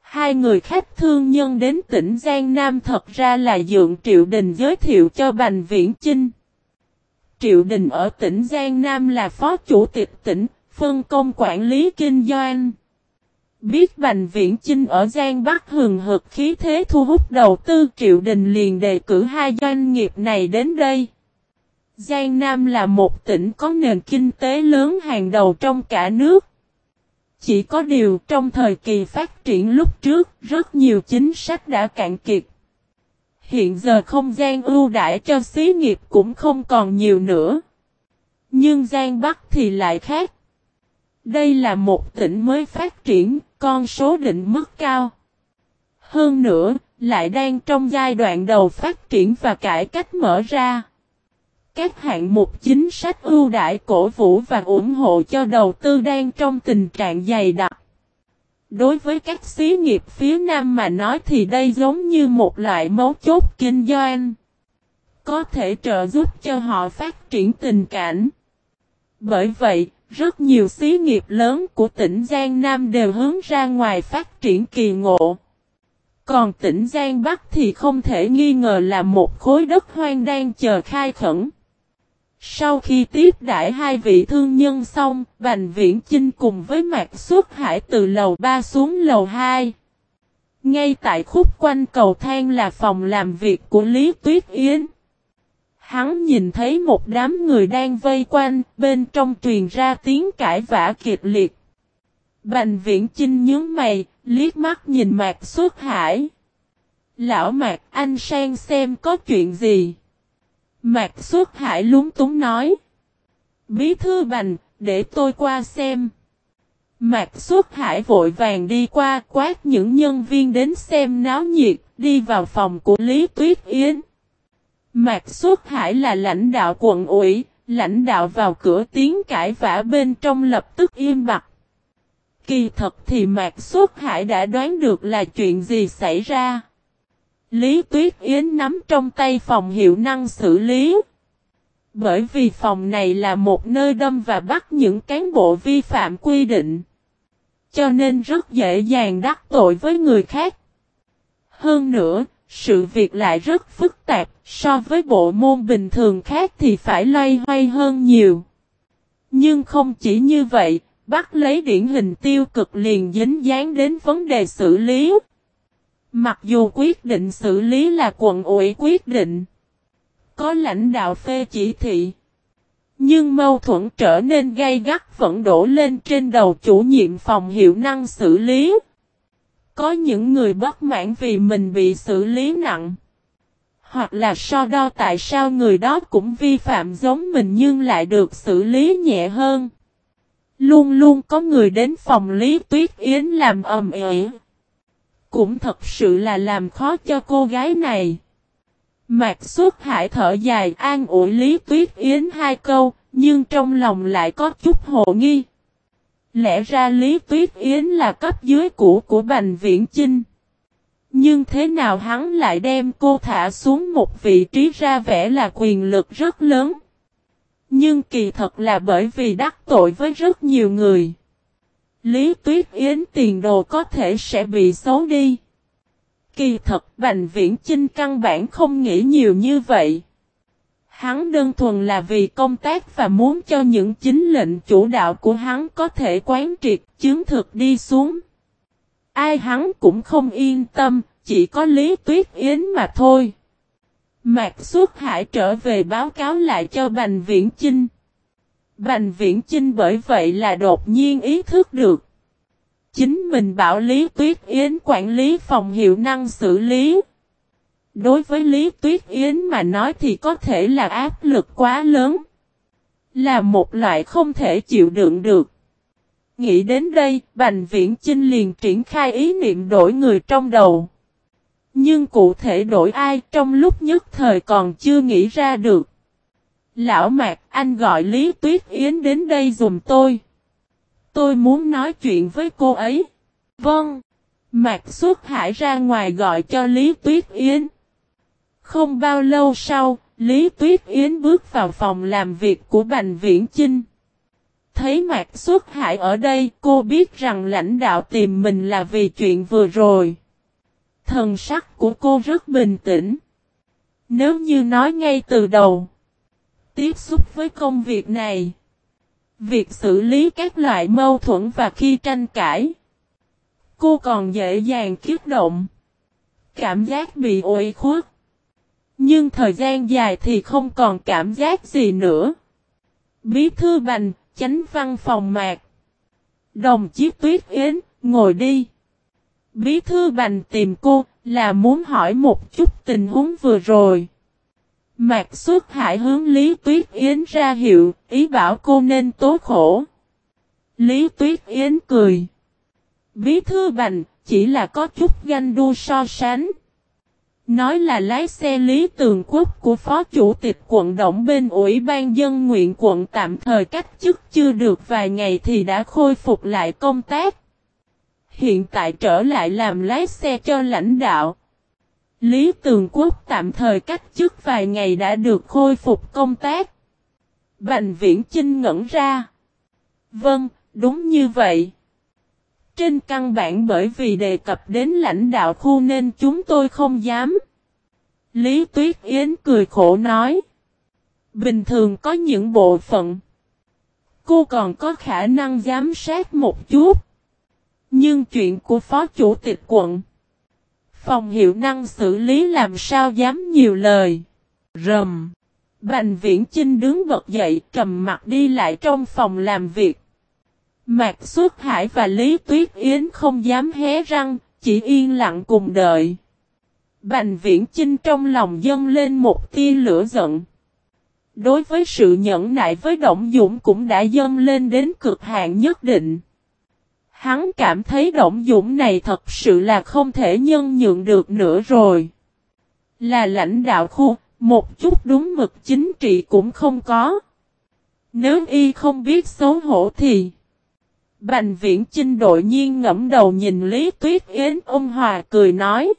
Hai người khách thương nhân đến tỉnh Giang Nam thật ra là dượng Triệu Đình giới thiệu cho Bành Viễn Chinh. Triệu Đình ở tỉnh Giang Nam là phó chủ tịch tỉnh, phân công quản lý kinh doanh. Biết Bành Viễn Chinh ở Giang Bắc hừng hực khí thế thu hút đầu tư Triệu Đình liền đề cử hai doanh nghiệp này đến đây. Giang Nam là một tỉnh có nền kinh tế lớn hàng đầu trong cả nước. Chỉ có điều trong thời kỳ phát triển lúc trước, rất nhiều chính sách đã cạn kiệt. Hiện giờ không gian ưu đãi cho xí nghiệp cũng không còn nhiều nữa. Nhưng Giang Bắc thì lại khác. Đây là một tỉnh mới phát triển, con số định mức cao. Hơn nữa, lại đang trong giai đoạn đầu phát triển và cải cách mở ra. Các hạng mục chính sách ưu đãi cổ vũ và ủng hộ cho đầu tư đang trong tình trạng dày đặc. Đối với các xí nghiệp phía Nam mà nói thì đây giống như một loại mấu chốt kinh doanh. Có thể trợ giúp cho họ phát triển tình cảnh. Bởi vậy, rất nhiều xí nghiệp lớn của tỉnh Giang Nam đều hướng ra ngoài phát triển kỳ ngộ. Còn tỉnh Giang Bắc thì không thể nghi ngờ là một khối đất hoang đang chờ khai khẩn. Sau khi tiếp đãi hai vị thương nhân xong, Bành Viễn Chinh cùng với Mạc Xuất Hải từ lầu 3 xuống lầu 2. Ngay tại khúc quanh cầu thang là phòng làm việc của Lý Tuyết Yến. Hắn nhìn thấy một đám người đang vây quanh, bên trong truyền ra tiếng cãi vã kịch liệt. Bành Viễn Chinh nhớ mày, liếc mắt nhìn Mạc suốt Hải. Lão Mạc anh sang xem có chuyện gì. Mạc suốt Hải lúng túng nói. Bí thư bành, để tôi qua xem. Mạc suốt Hải vội vàng đi qua quát những nhân viên đến xem náo nhiệt, đi vào phòng của Lý Tuyết Yến. Mạc Xuất Hải là lãnh đạo quận ủy, lãnh đạo vào cửa tiếng cãi vã bên trong lập tức im bặt. Kỳ thật thì Mạc Xuất Hải đã đoán được là chuyện gì xảy ra. Lý Tuyết Yến nắm trong tay phòng hiệu năng xử lý. Bởi vì phòng này là một nơi đâm và bắt những cán bộ vi phạm quy định. Cho nên rất dễ dàng đắc tội với người khác. Hơn nữa, sự việc lại rất phức tạp, so với bộ môn bình thường khác thì phải loay hoay hơn nhiều. Nhưng không chỉ như vậy, bắt lấy điển hình tiêu cực liền dính dáng đến vấn đề xử lý. Mặc dù quyết định xử lý là quận ủy quyết định, có lãnh đạo phê chỉ thị, nhưng mâu thuẫn trở nên gay gắt vẫn đổ lên trên đầu chủ nhiệm phòng hiệu năng xử lý. Có những người bất mãn vì mình bị xử lý nặng. Hoặc là so đo tại sao người đó cũng vi phạm giống mình nhưng lại được xử lý nhẹ hơn. Luôn luôn có người đến phòng Lý Tuyết Yến làm ầm ĩ. Cũng thật sự là làm khó cho cô gái này. Mạc xuất hải thở dài an ủi Lý Tuyết Yến hai câu, nhưng trong lòng lại có chút hồ nghi. Lẽ ra Lý Tuyết Yến là cấp dưới cũ của Bành Viễn Chinh. Nhưng thế nào hắn lại đem cô thả xuống một vị trí ra vẻ là quyền lực rất lớn. Nhưng kỳ thật là bởi vì đắc tội với rất nhiều người. Lý Tuyết Yến tiền đồ có thể sẽ bị xấu đi. Kỳ thật Bành Viễn Chinh căn bản không nghĩ nhiều như vậy. Hắn đơn thuần là vì công tác và muốn cho những chính lệnh chủ đạo của hắn có thể quán triệt chứng thực đi xuống. Ai hắn cũng không yên tâm, chỉ có Lý Tuyết Yến mà thôi. Mạc Xuất Hải trở về báo cáo lại cho Bành Viễn Chinh. Bành Viễn Chinh bởi vậy là đột nhiên ý thức được. Chính mình bảo Lý Tuyết Yến quản lý phòng hiệu năng xử lý. Đối với Lý Tuyết Yến mà nói thì có thể là áp lực quá lớn. Là một loại không thể chịu đựng được. Nghĩ đến đây, Bành Viễn Chinh liền triển khai ý niệm đổi người trong đầu. Nhưng cụ thể đổi ai trong lúc nhất thời còn chưa nghĩ ra được. Lão Mạc, anh gọi Lý Tuyết Yến đến đây dùm tôi. Tôi muốn nói chuyện với cô ấy. Vâng. Mạc xuất hải ra ngoài gọi cho Lý Tuyết Yến. Không bao lâu sau, Lý Tuyết Yến bước vào phòng làm việc của Bành Viễn Chinh. Thấy Mạc Xuất Hải ở đây, cô biết rằng lãnh đạo tìm mình là vì chuyện vừa rồi. Thần sắc của cô rất bình tĩnh. Nếu như nói ngay từ đầu, tiếp xúc với công việc này, việc xử lý các loại mâu thuẫn và khi tranh cãi, cô còn dễ dàng kiết động, cảm giác bị ủi khuất. Nhưng thời gian dài thì không còn cảm giác gì nữa. Bí thư bành, chánh văn phòng mạc. Đồng chí Tuyết Yến, ngồi đi. Bí thư bành tìm cô, là muốn hỏi một chút tình huống vừa rồi. Mạc xuất hải hướng Lý Tuyết Yến ra hiệu, ý bảo cô nên tố khổ. Lý Tuyết Yến cười. Bí thư bành, chỉ là có chút ganh đua so sánh. Nói là lái xe Lý Tường Quốc của Phó Chủ tịch quận động bên Ủy ban dân nguyện quận tạm thời cách chức chưa được vài ngày thì đã khôi phục lại công tác. Hiện tại trở lại làm lái xe cho lãnh đạo. Lý Tường Quốc tạm thời cách chức vài ngày đã được khôi phục công tác. Bành Viễn Chinh ngẩn ra. Vâng, đúng như vậy. Trên căn bản bởi vì đề cập đến lãnh đạo khu nên chúng tôi không dám. Lý Tuyết Yến cười khổ nói. Bình thường có những bộ phận. Cô còn có khả năng giám sát một chút. Nhưng chuyện của Phó Chủ tịch quận. Phòng hiệu năng xử lý làm sao dám nhiều lời. Rầm. Bành viễn Chinh đứng bật dậy, trầm mặt đi lại trong phòng làm việc. Mạc Xuất Hải và Lý Tuyết Yến không dám hé răng, chỉ yên lặng cùng đợi. Bành viễn Chinh trong lòng dâng lên một tia lửa giận. Đối với sự nhẫn nại với Động Dũng cũng đã dâng lên đến cực hạn nhất định. Hắn cảm thấy Động Dũng này thật sự là không thể nhân nhượng được nữa rồi. Là lãnh đạo khu, một chút đúng mực chính trị cũng không có. Nếu y không biết xấu hổ thì... Bành viễn trinh đội nhiên ngẫm đầu nhìn Lý Tuyết Yến ôm Hòa cười nói.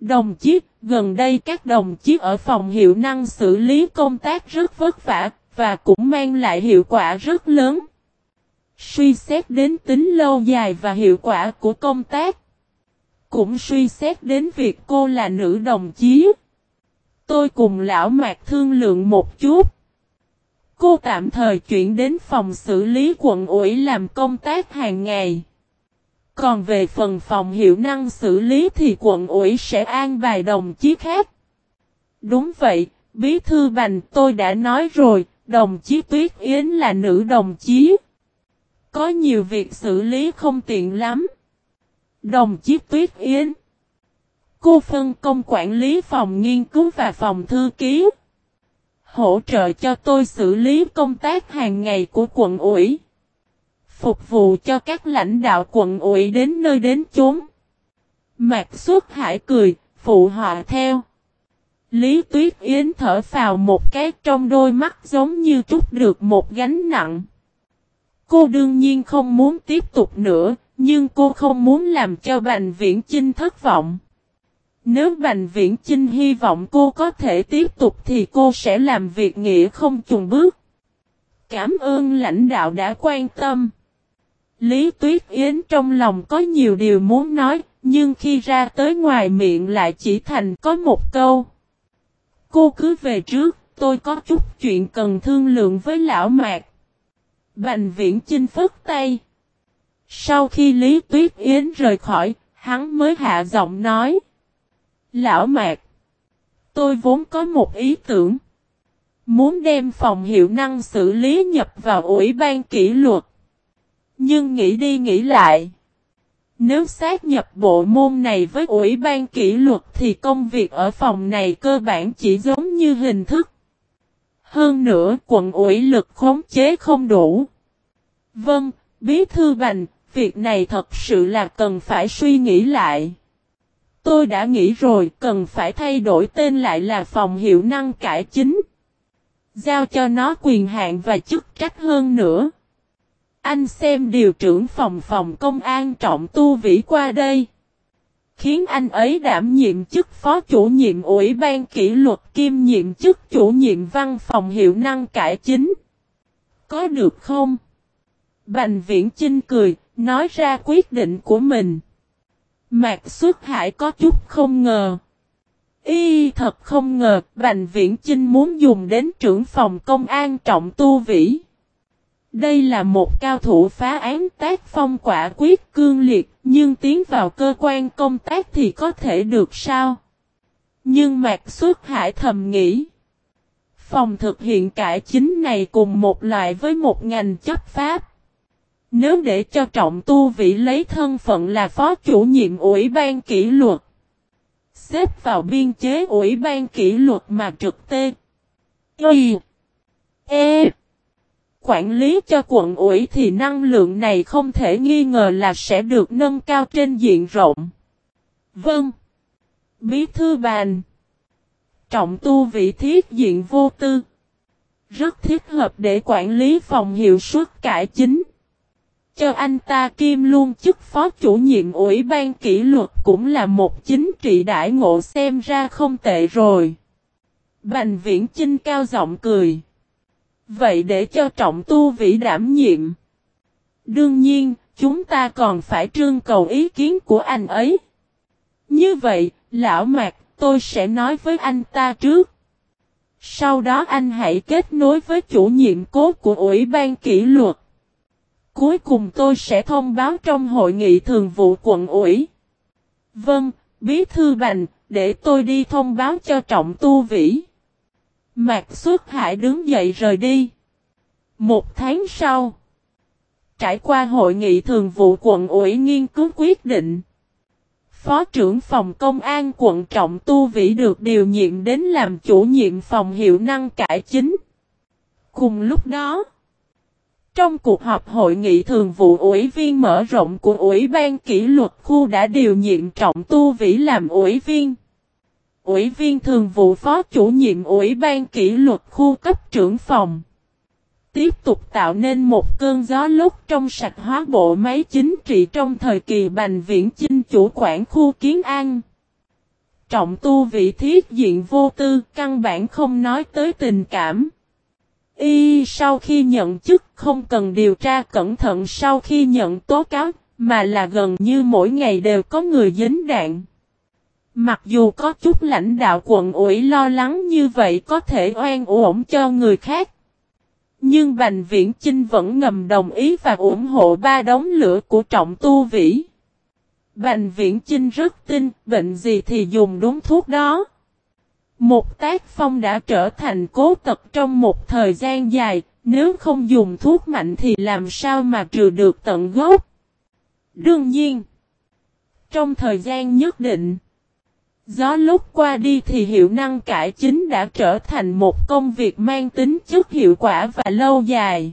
Đồng chí, gần đây các đồng chí ở phòng hiệu năng xử lý công tác rất vất vả, và cũng mang lại hiệu quả rất lớn. Suy xét đến tính lâu dài và hiệu quả của công tác. Cũng suy xét đến việc cô là nữ đồng chí. Tôi cùng lão mạc thương lượng một chút. Cô tạm thời chuyển đến phòng xử lý quận ủy làm công tác hàng ngày. Còn về phần phòng hiệu năng xử lý thì quận ủy sẽ an bài đồng chí khác. Đúng vậy, Bí Thư Bành tôi đã nói rồi, đồng chí Tuyết Yến là nữ đồng chí. Có nhiều việc xử lý không tiện lắm. Đồng chí Tuyết Yến. Cô phân công quản lý phòng nghiên cứu và phòng thư ký. Hỗ trợ cho tôi xử lý công tác hàng ngày của quận ủy phục vụ cho các lãnh đạo quận ủy đến nơi đến chốn. Mạc Xuất Hải cười, phụ họa theo. Lý Tuyết Yến thở vào một cái trong đôi mắt giống như trút được một gánh nặng. Cô đương nhiên không muốn tiếp tục nữa, nhưng cô không muốn làm cho Bành Viễn Chinh thất vọng. Nếu Bành Viễn Chinh hy vọng cô có thể tiếp tục thì cô sẽ làm việc nghĩa không chùn bước. Cảm ơn lãnh đạo đã quan tâm. Lý Tuyết Yến trong lòng có nhiều điều muốn nói, nhưng khi ra tới ngoài miệng lại chỉ thành có một câu. Cô cứ về trước, tôi có chút chuyện cần thương lượng với lão mạc. Bành viễn chinh phức tay. Sau khi Lý Tuyết Yến rời khỏi, hắn mới hạ giọng nói. Lão mạc, tôi vốn có một ý tưởng. Muốn đem phòng hiệu năng xử lý nhập vào ủy ban kỷ luật. Nhưng nghĩ đi nghĩ lại. Nếu xác nhập bộ môn này với ủy ban kỷ luật thì công việc ở phòng này cơ bản chỉ giống như hình thức. Hơn nữa quận ủy lực khống chế không đủ. Vâng, bí thư bành, việc này thật sự là cần phải suy nghĩ lại. Tôi đã nghĩ rồi cần phải thay đổi tên lại là phòng hiệu năng cải chính. Giao cho nó quyền hạn và chức trách hơn nữa. Anh xem điều trưởng phòng phòng công an trọng tu vĩ qua đây. Khiến anh ấy đảm nhiệm chức phó chủ nhiệm ủy ban kỷ luật kiêm nhiệm chức chủ nhiệm văn phòng hiệu năng cải chính. Có được không? Bành viễn Chinh cười, nói ra quyết định của mình. Mạc xuất hải có chút không ngờ. Y thật không ngờ, Bành Viễn Chinh muốn dùng đến trưởng phòng công an trọng tu vĩ. Đây là một cao thủ phá án tác phong quả quyết cương liệt, nhưng tiến vào cơ quan công tác thì có thể được sao? Nhưng Mạc Xuất Hải thầm nghĩ. Phòng thực hiện cải chính này cùng một loại với một ngành chấp pháp. Nếu để cho trọng tu vị lấy thân phận là phó chủ nhiệm ủy ban kỷ luật. Xếp vào biên chế ủy ban kỷ luật mà trực tê. Y. E. Quản lý cho quận ủy thì năng lượng này không thể nghi ngờ là sẽ được nâng cao trên diện rộng. Vâng. Bí thư bàn. Trọng tu vị thiết diện vô tư. Rất thiết hợp để quản lý phòng hiệu suất cải chính. Cho anh ta kim luôn chức phó chủ nhiệm ủy ban kỷ luật cũng là một chính trị đại ngộ xem ra không tệ rồi. Bành viễn Chinh cao giọng cười. Vậy để cho trọng tu vĩ đảm nhiệm. Đương nhiên, chúng ta còn phải trương cầu ý kiến của anh ấy. Như vậy, lão mạc, tôi sẽ nói với anh ta trước. Sau đó anh hãy kết nối với chủ nhiệm cố của Ủy ban kỷ luật. Cuối cùng tôi sẽ thông báo trong hội nghị thường vụ quận ủy. Vâng, bí thư bành, để tôi đi thông báo cho trọng tu vĩ. Mạc xuất hải đứng dậy rời đi. Một tháng sau, trải qua hội nghị thường vụ quận ủy nghiên cứu quyết định. Phó trưởng phòng công an quận Trọng Tu Vĩ được điều nhiệm đến làm chủ nhiệm phòng hiệu năng cải chính. Cùng lúc đó, trong cuộc họp hội nghị thường vụ ủy viên mở rộng của Ủy ban kỷ luật khu đã điều nhiệm Trọng Tu Vĩ làm ủy viên. Ủy viên thường vụ phó chủ nhiệm Ủy ban kỷ luật khu cấp trưởng phòng. Tiếp tục tạo nên một cơn gió lúc trong sạch hóa bộ máy chính trị trong thời kỳ bành viễn chinh chủ quản khu kiến an. Trọng tu vị thiết diện vô tư, căn bản không nói tới tình cảm. Y sau khi nhận chức không cần điều tra cẩn thận sau khi nhận tố cáo, mà là gần như mỗi ngày đều có người dính đạn. Mặc dù có chút lãnh đạo quận ủy lo lắng như vậy có thể oan uổng cho người khác. Nhưng Bành Viễn Chinh vẫn ngầm đồng ý và ủng hộ ba đống lửa của trọng tu vĩ. Bành Viễn Chinh rất tin bệnh gì thì dùng đúng thuốc đó. Một tác phong đã trở thành cố tật trong một thời gian dài, nếu không dùng thuốc mạnh thì làm sao mà trừ được tận gốc. Đương nhiên, trong thời gian nhất định, Gió lúc qua đi thì hiệu năng cải chính đã trở thành một công việc mang tính chất hiệu quả và lâu dài.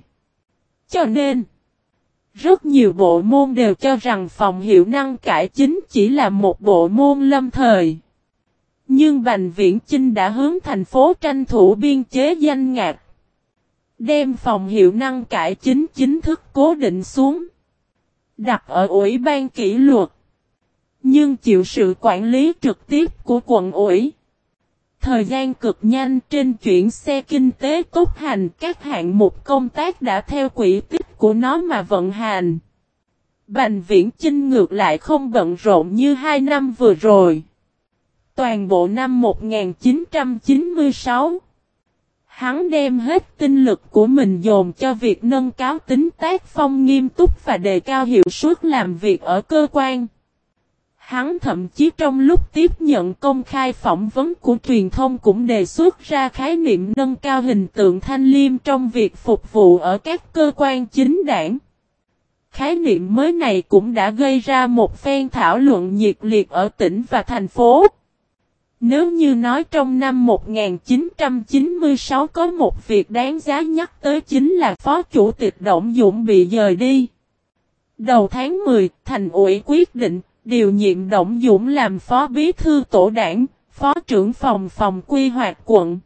Cho nên, rất nhiều bộ môn đều cho rằng phòng hiệu năng cải chính chỉ là một bộ môn lâm thời. Nhưng Bành Viễn Chinh đã hướng thành phố tranh thủ biên chế danh ngạc. Đem phòng hiệu năng cải chính chính thức cố định xuống. Đặt ở Ủy ban kỷ luật. Nhưng chịu sự quản lý trực tiếp của quận ủy. Thời gian cực nhanh trên chuyển xe kinh tế tốt hành, các hạng mục công tác đã theo quỹ tích của nó mà vận hành. Bành viễn chinh ngược lại không bận rộn như hai năm vừa rồi. Toàn bộ năm 1996, hắn đem hết tinh lực của mình dồn cho việc nâng cao tính tác phong nghiêm túc và đề cao hiệu suất làm việc ở cơ quan. Hắn thậm chí trong lúc tiếp nhận công khai phỏng vấn của truyền thông cũng đề xuất ra khái niệm nâng cao hình tượng thanh liêm trong việc phục vụ ở các cơ quan chính đảng. Khái niệm mới này cũng đã gây ra một phen thảo luận nhiệt liệt ở tỉnh và thành phố. Nếu như nói trong năm 1996 có một việc đáng giá nhắc tới chính là Phó Chủ tịch Động Dũng bị dời đi. Đầu tháng 10, thành ủy quyết định điều nhiệm Động Dũng làm phó bí thư tổ đảng, phó trưởng phòng phòng quy hoạch quận.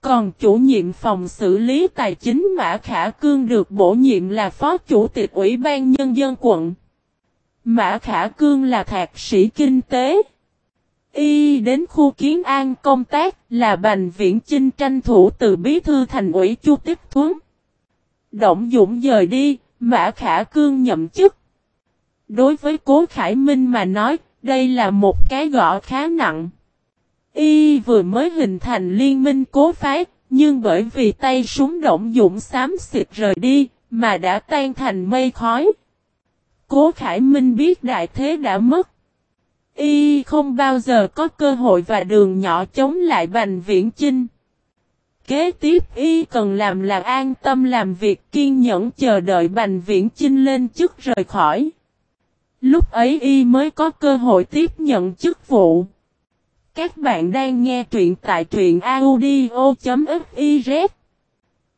Còn chủ nhiệm phòng xử lý tài chính Mã Khả Cương được bổ nhiệm là phó chủ tịch Ủy ban Nhân dân quận. Mã Khả Cương là thạc sĩ kinh tế. Y đến khu kiến an công tác là Bành Viễn Chinh tranh thủ từ bí thư thành ủy Chu Tiếp Thuấn. Động Dũng dời đi, Mã Khả Cương nhậm chức. Đối với Cố Khải Minh mà nói, đây là một cái gõ khá nặng. Y vừa mới hình thành liên minh cố phái, nhưng bởi vì tay súng động dũng xám xịt rời đi, mà đã tan thành mây khói. Cố Khải Minh biết đại thế đã mất. Y không bao giờ có cơ hội và đường nhỏ chống lại Bành Viễn Chinh. Kế tiếp, Y cần làm là an tâm làm việc kiên nhẫn chờ đợi Bành Viễn Chinh lên chức rời khỏi. Lúc ấy, Y mới có cơ hội tiếp nhận chức vụ. Các bạn đang nghe truyện tại truyện audio.fiz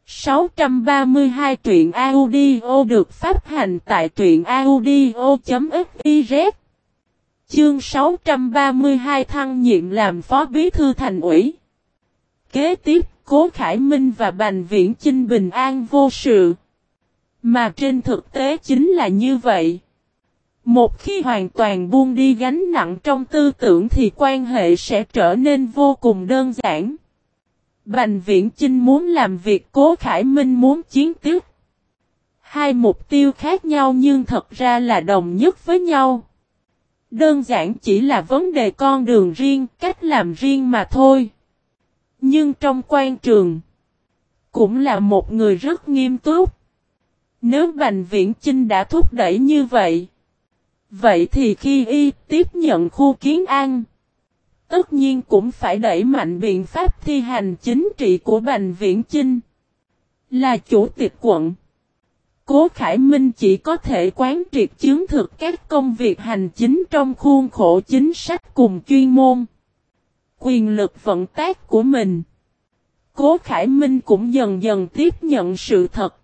632 truyện audio được phát hành tại truyện audio.fiz Chương 632 thăng nhiệm làm phó bí thư thành ủy. Kế tiếp, Cố Khải Minh và Bành Viễn Chinh bình an vô sự. Mà trên thực tế chính là như vậy. Một khi hoàn toàn buông đi gánh nặng trong tư tưởng thì quan hệ sẽ trở nên vô cùng đơn giản. Bành Viễn Chinh muốn làm việc Cố Khải Minh muốn chiến tiếp. Hai mục tiêu khác nhau nhưng thật ra là đồng nhất với nhau. Đơn giản chỉ là vấn đề con đường riêng, cách làm riêng mà thôi. Nhưng trong quan trường, cũng là một người rất nghiêm túc. Nếu Bành Viễn Chinh đã thúc đẩy như vậy, vậy thì khi y tiếp nhận khu kiến an, tất nhiên cũng phải đẩy mạnh biện pháp thi hành chính trị của Bành Viễn Chinh. Là chủ tịch quận. Cố Khải Minh chỉ có thể quán triệt chứng thực các công việc hành chính trong khuôn khổ chính sách cùng chuyên môn. Quyền lực vận tác của mình. Cố Khải Minh cũng dần dần tiếp nhận sự thật.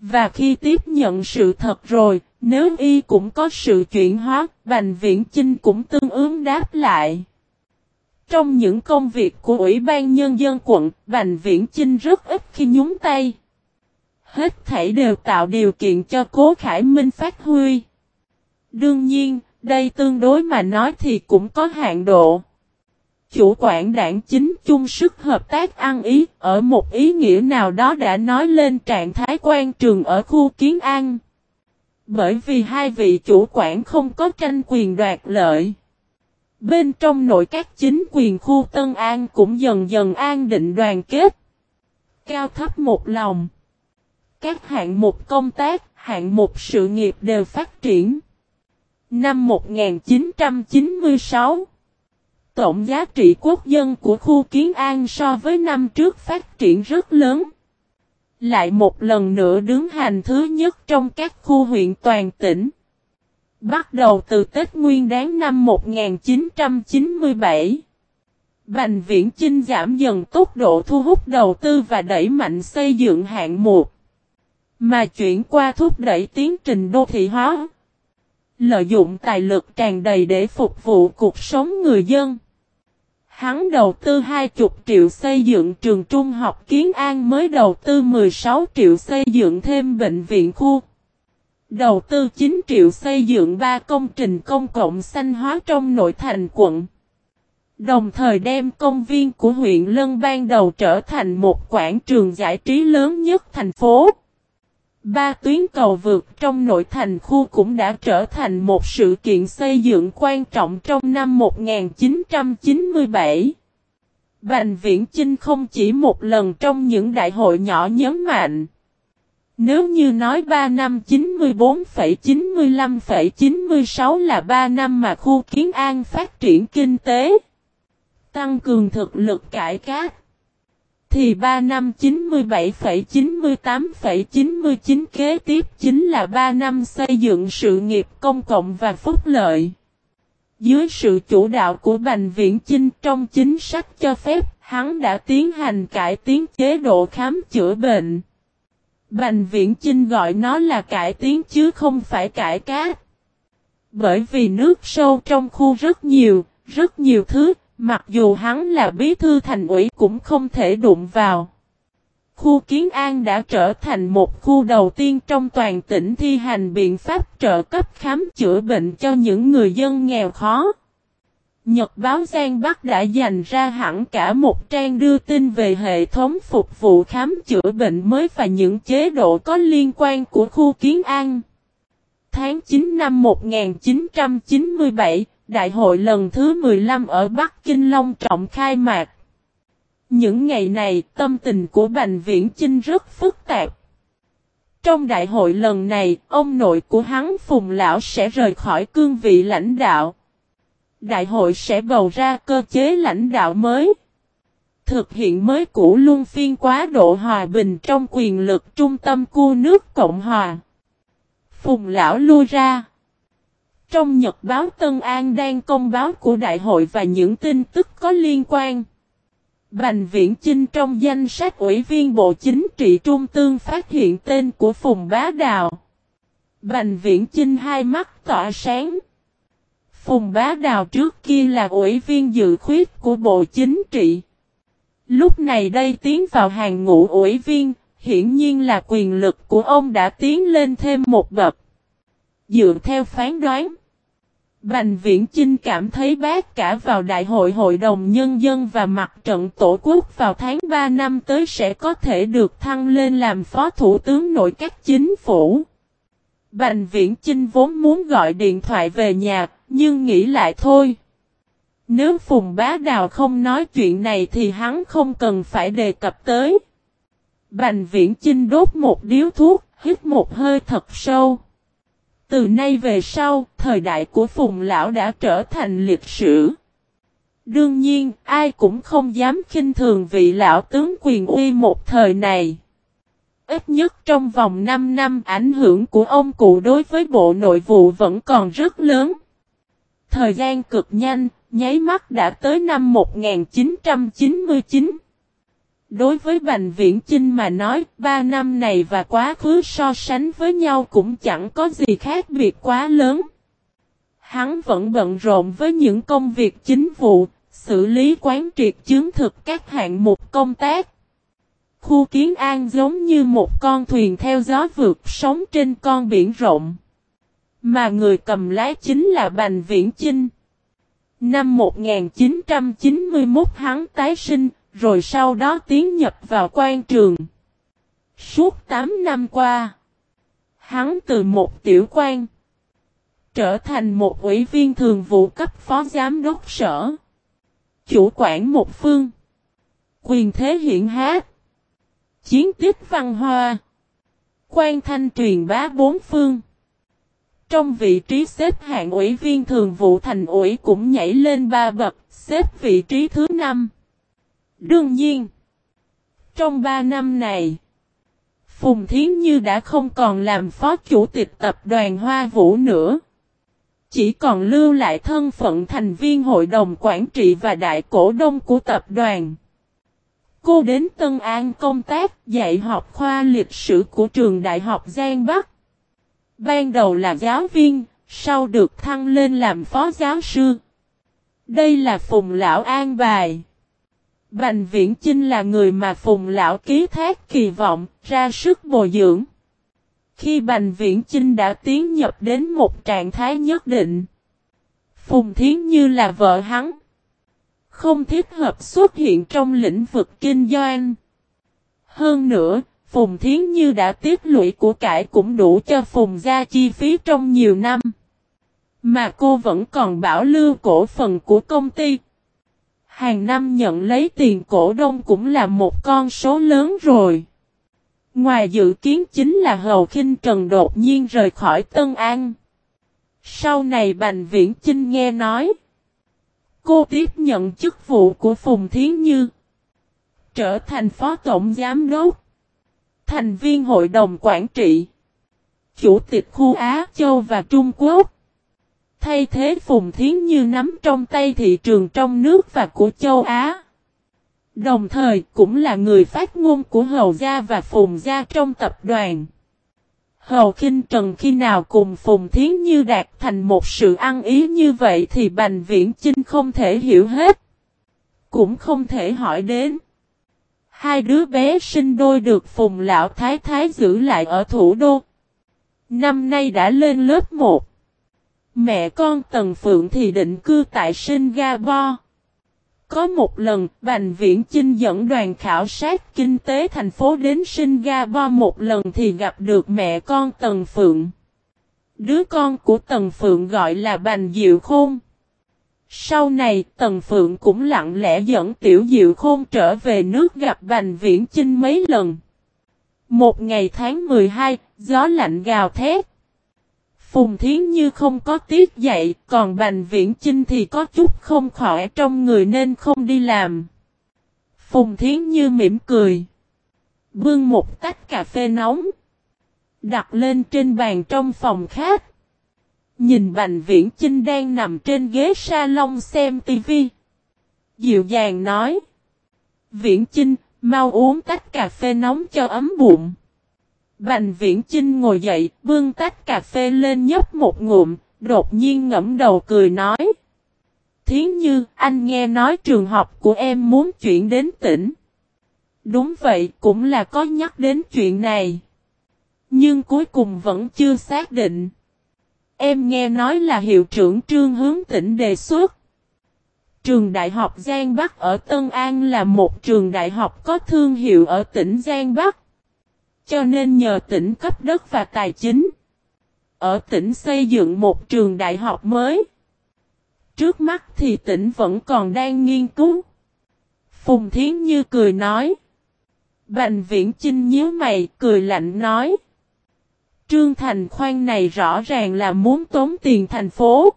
Và khi tiếp nhận sự thật rồi, nếu y cũng có sự chuyển hóa, Bành Viễn Chinh cũng tương ứng đáp lại. Trong những công việc của Ủy ban Nhân dân quận, Bành Viễn Chinh rất ít khi nhúng tay. Hết thảy đều tạo điều kiện cho Cố Khải Minh phát huy. Đương nhiên, đây tương đối mà nói thì cũng có hạn độ. Chủ quản đảng chính chung sức hợp tác ăn ý, ở một ý nghĩa nào đó đã nói lên trạng thái quan trường ở khu kiến an. Bởi vì hai vị chủ quản không có tranh quyền đoạt lợi. Bên trong nội các chính quyền khu Tân An cũng dần dần an định đoàn kết. Cao thấp một lòng. Các hạng mục công tác, hạng mục sự nghiệp đều phát triển. Năm 1996 Tổng giá trị quốc dân của khu Kiến An so với năm trước phát triển rất lớn. Lại một lần nữa đứng hành thứ nhất trong các khu huyện toàn tỉnh. Bắt đầu từ Tết Nguyên đáng năm 1997. Bành viễn Chinh giảm dần tốc độ thu hút đầu tư và đẩy mạnh xây dựng hạng mục. Mà chuyển qua thúc đẩy tiến trình đô thị hóa. Lợi dụng tài lực tràn đầy để phục vụ cuộc sống người dân. Hắn đầu tư 20 triệu xây dựng trường trung học Kiến An mới đầu tư 16 triệu xây dựng thêm bệnh viện khu. Đầu tư 9 triệu xây dựng 3 công trình công cộng xanh hóa trong nội thành quận. Đồng thời đem công viên của huyện Lân ban đầu trở thành một quảng trường giải trí lớn nhất thành phố. Ba tuyến cầu vượt trong nội thành khu cũng đã trở thành một sự kiện xây dựng quan trọng trong năm 1997. Bành Viễn Chinh không chỉ một lần trong những đại hội nhỏ nhấn mạnh. Nếu như nói 3 năm 94,95,96 là 3 năm mà khu kiến an phát triển kinh tế, tăng cường thực lực cải cách, thì 3 năm 97,98,99 kế tiếp chính là 3 năm xây dựng sự nghiệp công cộng và phúc lợi. Dưới sự chủ đạo của Bành Viễn Chinh trong chính sách cho phép, hắn đã tiến hành cải tiến chế độ khám chữa bệnh. Bành Viễn Chinh gọi nó là cải tiến chứ không phải cải cát. Bởi vì nước sâu trong khu rất nhiều, rất nhiều thứ, Mặc dù hắn là bí thư thành ủy cũng không thể đụng vào. Khu Kiến An đã trở thành một khu đầu tiên trong toàn tỉnh thi hành biện pháp trợ cấp khám chữa bệnh cho những người dân nghèo khó. Nhật báo Giang Bắc đã dành ra hẳn cả một trang đưa tin về hệ thống phục vụ khám chữa bệnh mới và những chế độ có liên quan của khu Kiến An. Tháng 9 năm 1997, Đại hội lần thứ 15 ở Bắc Kinh Long trọng khai mạc. Những ngày này, tâm tình của Bành Viễn Chinh rất phức tạp. Trong đại hội lần này, ông nội của hắn Phùng Lão sẽ rời khỏi cương vị lãnh đạo. Đại hội sẽ bầu ra cơ chế lãnh đạo mới. Thực hiện mới cũ luân phiên quá độ hòa bình trong quyền lực trung tâm cua nước Cộng Hòa. Phùng Lão lui ra. Trong nhật báo Tân An đang công báo của đại hội và những tin tức có liên quan. Bành Viễn Chinh trong danh sách ủy viên Bộ Chính trị Trung Tương phát hiện tên của Phùng Bá Đào. Bành Viễn Chinh hai mắt tỏa sáng. Phùng Bá Đào trước kia là ủy viên dự khuyết của Bộ Chính trị. Lúc này đây tiến vào hàng ngũ ủy viên, hiển nhiên là quyền lực của ông đã tiến lên thêm một bậc. Dựa theo phán đoán, Bành Viễn Chinh cảm thấy bác cả vào Đại hội Hội đồng Nhân dân và mặt trận Tổ quốc vào tháng 3 năm tới sẽ có thể được thăng lên làm Phó Thủ tướng nội các chính phủ. Bành Viễn Chinh vốn muốn gọi điện thoại về nhà, nhưng nghĩ lại thôi. Nếu Phùng Bá Đào không nói chuyện này thì hắn không cần phải đề cập tới. Bành Viễn Chinh đốt một điếu thuốc, hít một hơi thật sâu. Từ nay về sau, thời đại của Phùng Lão đã trở thành lịch sử. Đương nhiên, ai cũng không dám khinh thường vị lão tướng quyền uy một thời này. Ít nhất trong vòng 5 năm ảnh hưởng của ông cụ đối với bộ nội vụ vẫn còn rất lớn. Thời gian cực nhanh, nháy mắt đã tới năm 1999. Đối với Bành Viễn Chinh mà nói, ba năm này và quá khứ so sánh với nhau cũng chẳng có gì khác biệt quá lớn. Hắn vẫn bận rộn với những công việc chính vụ, xử lý quán triệt chứng thực các hạng mục công tác. Khu kiến an giống như một con thuyền theo gió vượt sống trên con biển rộng. Mà người cầm lái chính là Bành Viễn Chinh. Năm 1991 hắn tái sinh, rồi sau đó tiến nhập vào quan trường. Suốt 8 năm qua, hắn từ một tiểu quan, trở thành một ủy viên thường vụ cấp phó giám đốc sở, chủ quản một phương, quyền thế hiện hát, chiến tích văn hoa, quan thanh truyền bá bốn phương. Trong vị trí xếp hạng ủy viên thường vụ thành ủy cũng nhảy lên ba bậc, xếp vị trí thứ năm. Đương nhiên, trong ba năm này, Phùng Thiến Như đã không còn làm phó chủ tịch tập đoàn Hoa Vũ nữa. Chỉ còn lưu lại thân phận thành viên hội đồng quản trị và đại cổ đông của tập đoàn. Cô đến Tân An công tác dạy học khoa lịch sử của trường Đại học Giang Bắc. Ban đầu là giáo viên, sau được thăng lên làm phó giáo sư. Đây là Phùng Lão An bài. Bành Viễn Chinh là người mà Phùng Lão ký thác kỳ vọng, ra sức bồi dưỡng. Khi Bành Viễn Chinh đã tiến nhập đến một trạng thái nhất định, Phùng Thiến Như là vợ hắn. Không thích hợp xuất hiện trong lĩnh vực kinh doanh. Hơn nữa, Phùng Thiến Như đã tiết lũy của cải cũng đủ cho Phùng ra chi phí trong nhiều năm. Mà cô vẫn còn bảo lưu cổ phần của công ty. Hàng năm nhận lấy tiền cổ đông cũng là một con số lớn rồi. Ngoài dự kiến chính là Hầu Kinh Trần đột nhiên rời khỏi Tân An. Sau này Bành Viễn Chinh nghe nói. Cô tiếp nhận chức vụ của Phùng Thiến Như. Trở thành phó tổng giám đốc. Thành viên hội đồng quản trị. Chủ tịch khu Á Châu và Trung Quốc. Thay thế Phùng Thiến Như nắm trong tay thị trường trong nước và của châu Á. Đồng thời, cũng là người phát ngôn của Hầu Gia và Phùng Gia trong tập đoàn. Hầu Kinh Trần khi nào cùng Phùng Thiến Như đạt thành một sự ăn ý như vậy thì Bành Viễn Chinh không thể hiểu hết. Cũng không thể hỏi đến. Hai đứa bé sinh đôi được Phùng Lão Thái Thái giữ lại ở thủ đô. Năm nay đã lên lớp 1. Mẹ con Tần Phượng thì định cư tại Singapore. Có một lần, Bành Viễn Chinh dẫn đoàn khảo sát kinh tế thành phố đến Singapore một lần thì gặp được mẹ con Tần Phượng. Đứa con của Tần Phượng gọi là Bành Diệu Khôn. Sau này, Tần Phượng cũng lặng lẽ dẫn Tiểu Diệu Khôn trở về nước gặp Bành Viễn Chinh mấy lần. Một ngày tháng 12, gió lạnh gào thét. Phùng Thiến Như không có tiết dạy, còn Bành Viễn Chinh thì có chút không khỏe trong người nên không đi làm. Phùng Thiến Như mỉm cười. Bưng một tách cà phê nóng. Đặt lên trên bàn trong phòng khách. Nhìn Bành Viễn Chinh đang nằm trên ghế salon xem tivi. Dịu dàng nói. Viễn Chinh, mau uống tách cà phê nóng cho ấm bụng. Bành Viễn Chinh ngồi dậy, bưng tách cà phê lên nhấp một ngụm, đột nhiên ngẫm đầu cười nói. Thiến Như, anh nghe nói trường học của em muốn chuyển đến tỉnh. Đúng vậy, cũng là có nhắc đến chuyện này. Nhưng cuối cùng vẫn chưa xác định. Em nghe nói là hiệu trưởng trương hướng tỉnh đề xuất. Trường Đại học Giang Bắc ở Tân An là một trường đại học có thương hiệu ở tỉnh Giang Bắc. Cho nên nhờ tỉnh cấp đất và tài chính. Ở tỉnh xây dựng một trường đại học mới. Trước mắt thì tỉnh vẫn còn đang nghiên cứu. Phùng Thiến Như cười nói. Bành viễn Trinh nhíu mày, cười lạnh nói. Trương Thành khoan này rõ ràng là muốn tốn tiền thành phố.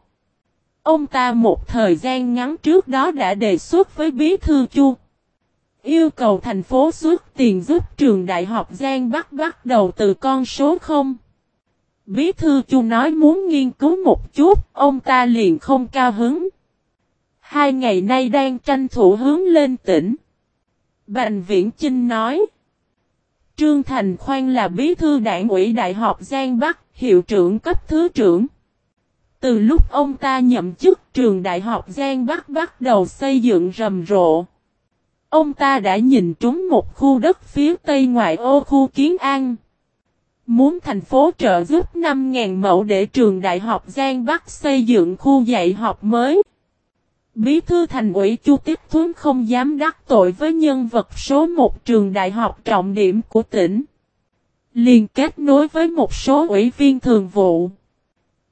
Ông ta một thời gian ngắn trước đó đã đề xuất với bí thư chu. Yêu cầu thành phố xuất tiền giúp trường đại học Giang Bắc bắt đầu từ con số 0. Bí thư chu nói muốn nghiên cứu một chút, ông ta liền không cao hứng. Hai ngày nay đang tranh thủ hướng lên tỉnh. Bành Viễn Chinh nói. Trương Thành Khoan là bí thư đảng ủy Đại học Giang Bắc, hiệu trưởng cấp thứ trưởng. Từ lúc ông ta nhậm chức trường Đại học Giang Bắc bắt đầu xây dựng rầm rộ. Ông ta đã nhìn trúng một khu đất phía tây ngoại ô khu Kiến An. Muốn thành phố trợ giúp 5.000 mẫu để trường Đại học Giang Bắc xây dựng khu dạy học mới. Bí thư thành ủy Chu Tiếp Thuấn không dám đắc tội với nhân vật số một trường đại học trọng điểm của tỉnh. Liên kết nối với một số ủy viên thường vụ.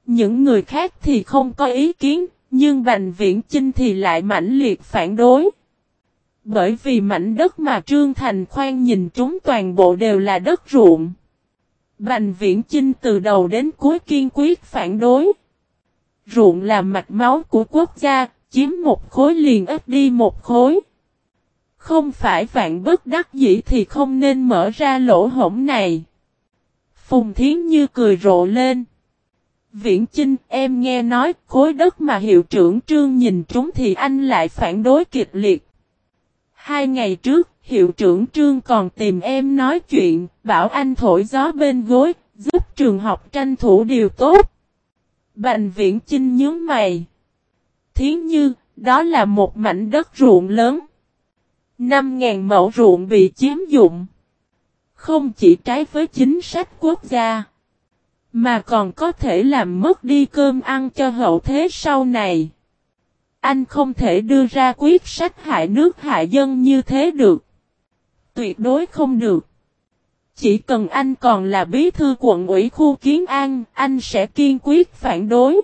Những người khác thì không có ý kiến, nhưng Bành Viễn Chinh thì lại mãnh liệt phản đối. Bởi vì mảnh đất mà Trương Thành khoan nhìn chúng toàn bộ đều là đất ruộng. Bành Viễn Chinh từ đầu đến cuối kiên quyết phản đối. Ruộng là mạch máu của quốc gia, chiếm một khối liền ít đi một khối. Không phải vạn bất đắc dĩ thì không nên mở ra lỗ hổng này. Phùng Thiến Như cười rộ lên. Viễn Chinh, em nghe nói khối đất mà hiệu trưởng trương nhìn trúng thì anh lại phản đối kịch liệt. Hai ngày trước, hiệu trưởng trương còn tìm em nói chuyện, bảo anh thổi gió bên gối, giúp trường học tranh thủ điều tốt. Bành Viễn Chinh nhớ mày. Thiến Như, đó là một mảnh đất ruộng lớn. 5.000 mẫu ruộng bị chiếm dụng. Không chỉ trái với chính sách quốc gia, mà còn có thể làm mất đi cơm ăn cho hậu thế sau này. Anh không thể đưa ra quyết sách hại nước hại dân như thế được. Tuyệt đối không được. Chỉ cần anh còn là bí thư quận ủy khu kiến an, anh sẽ kiên quyết phản đối.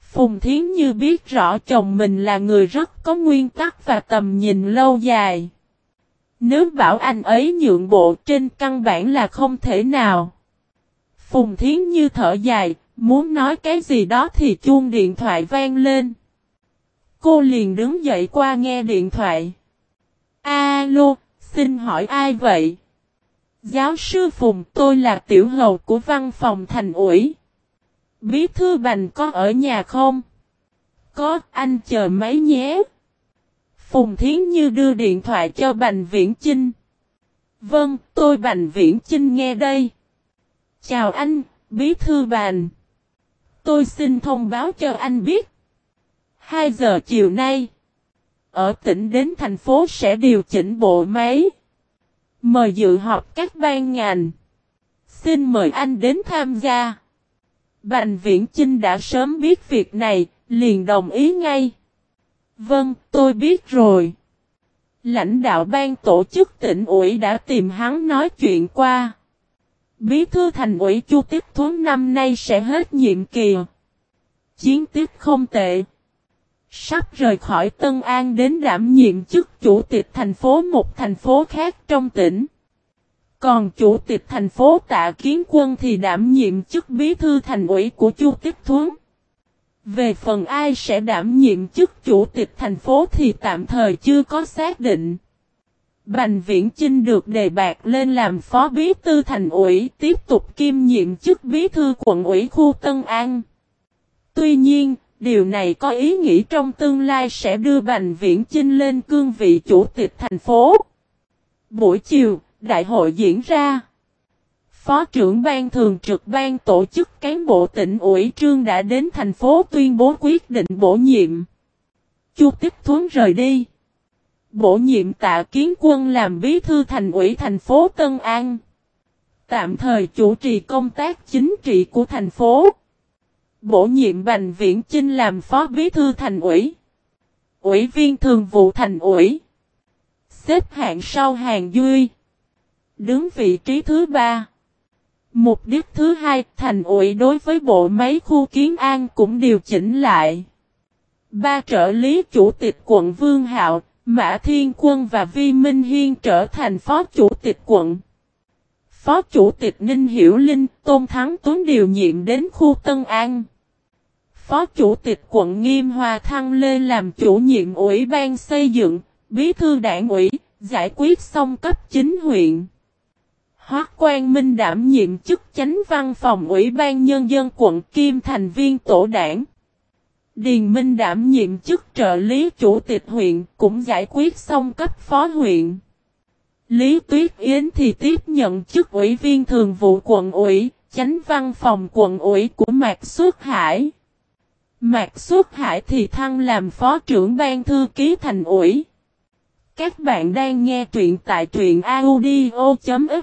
Phùng Thiến Như biết rõ chồng mình là người rất có nguyên tắc và tầm nhìn lâu dài. Nếu bảo anh ấy nhượng bộ trên căn bản là không thể nào. Phùng Thiến Như thở dài, muốn nói cái gì đó thì chuông điện thoại vang lên. Cô liền đứng dậy qua nghe điện thoại. Alo, xin hỏi ai vậy? Giáo sư Phùng tôi là tiểu hầu của văn phòng thành ủy. Bí thư bành có ở nhà không? Có, anh chờ máy nhé. Phùng Thiến Như đưa điện thoại cho Bành Viễn Chinh. Vâng, tôi Bành Viễn Chinh nghe đây. Chào anh, Bí thư Bành. Tôi xin thông báo cho anh biết. 2 giờ chiều nay, ở tỉnh đến thành phố sẽ điều chỉnh bộ máy. Mời dự họp các ban ngành. Xin mời anh đến tham gia. Bành Viễn Chinh đã sớm biết việc này, liền đồng ý ngay. Vâng, tôi biết rồi. Lãnh đạo ban tổ chức tỉnh ủy đã tìm hắn nói chuyện qua. Bí thư thành ủy Chu Tiếp Thuấn năm nay sẽ hết nhiệm kỳ. Chiến tiếp không tệ. Sắp rời khỏi Tân An đến đảm nhiệm chức chủ tịch thành phố một thành phố khác trong tỉnh. Còn chủ tịch thành phố Tạ Kiến Quân thì đảm nhiệm chức bí thư thành ủy của Chu Tiếp Thuấn. Về phần ai sẽ đảm nhiệm chức chủ tịch thành phố thì tạm thời chưa có xác định. Bành Viễn Chinh được đề bạc lên làm phó bí thư thành ủy tiếp tục kiêm nhiệm chức bí thư quận ủy khu Tân An. Tuy nhiên, điều này có ý nghĩa trong tương lai sẽ đưa Bành Viễn Chinh lên cương vị chủ tịch thành phố. Buổi chiều, đại hội diễn ra. Phó trưởng ban thường trực ban tổ chức cán bộ tỉnh ủy trương đã đến thành phố tuyên bố quyết định bổ nhiệm. Chu Tích Thuấn rời đi. Bổ nhiệm tạ kiến quân làm bí thư thành ủy thành phố Tân An. Tạm thời chủ trì công tác chính trị của thành phố. Bổ nhiệm Bành Viễn Chinh làm phó bí thư thành ủy. Ủy viên thường vụ thành ủy. Xếp hạng sau hàng Duy. Đứng vị trí thứ ba. Mục đích thứ hai, thành ủy đối với bộ máy khu kiến an cũng điều chỉnh lại. Ba trợ lý chủ tịch quận Vương Hạo, Mã Thiên Quân và Vi Minh Hiên trở thành phó chủ tịch quận. Phó chủ tịch Ninh Hiểu Linh, Tôn Thắng Tuấn điều nhiệm đến khu Tân An. Phó chủ tịch quận Nghiêm Hòa Thăng Lê làm chủ nhiệm ủy ban xây dựng, bí thư đảng ủy, giải quyết xong cấp chính huyện. Hoác Quang Minh đảm nhiệm chức chánh văn phòng Ủy ban Nhân dân quận Kim thành viên tổ đảng. Điền Minh đảm nhiệm chức trợ lý chủ tịch huyện cũng giải quyết xong cấp phó huyện. Lý Tuyết Yến thì tiếp nhận chức ủy viên thường vụ quận ủy, chánh văn phòng quận ủy của Mạc Xuất Hải. Mạc Xuất Hải thì thăng làm phó trưởng ban thư ký thành ủy. Các bạn đang nghe truyện tại truyện audio.fiz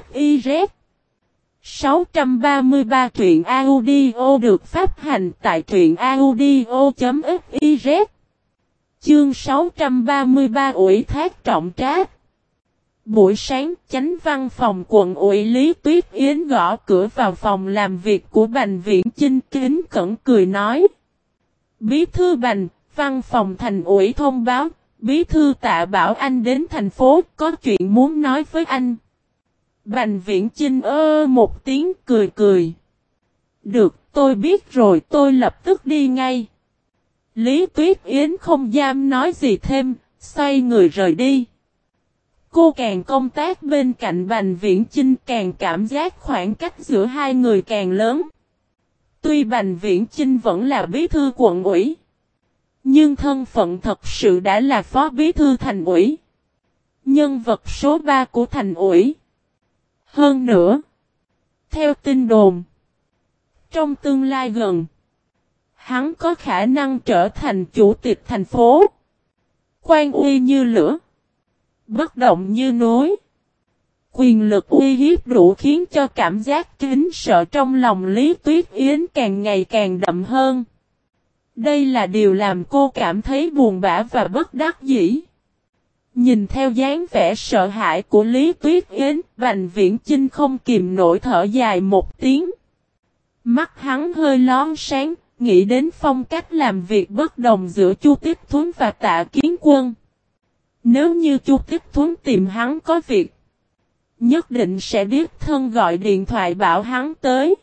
633 truyện audio được phát hành tại truyện audio.fiz Chương 633 ủy thác trọng trác Buổi sáng, chánh văn phòng quận ủy Lý Tuyết Yến gõ cửa vào phòng làm việc của Bành Viễn Chinh kính cẩn cười nói. Bí thư Bành, văn phòng thành ủy thông báo, Bí thư tạ bảo anh đến thành phố có chuyện muốn nói với anh. Bành viễn Trinh ơ một tiếng cười cười. Được, tôi biết rồi tôi lập tức đi ngay. Lý Tuyết Yến không dám nói gì thêm, xoay người rời đi. Cô càng công tác bên cạnh Bành Viễn Chinh càng cảm giác khoảng cách giữa hai người càng lớn. Tuy Bành Viễn Chinh vẫn là bí thư quận ủy. Nhưng thân phận thật sự đã là phó bí thư thành ủy. Nhân vật số 3 của thành ủy. Hơn nữa. Theo tin đồn. Trong tương lai gần. Hắn có khả năng trở thành chủ tịch thành phố. Quan uy như lửa. Bất động như núi. Quyền lực uy hiếp đủ khiến cho cảm giác kính sợ trong lòng Lý Tuyết Yến càng ngày càng đậm hơn. Đây là điều làm cô cảm thấy buồn bã và bất đắc dĩ. Nhìn theo dáng vẻ sợ hãi của Lý Tuyết Yến, Bành Viễn Chinh không kìm nổi thở dài một tiếng. Mắt hắn hơi lón sáng, nghĩ đến phong cách làm việc bất đồng giữa Chu Tiếp Thuấn và Tạ Kiến Quân. Nếu như Chu Tiếp Thuấn tìm hắn có việc, nhất định sẽ biết thân gọi điện thoại bảo hắn tới.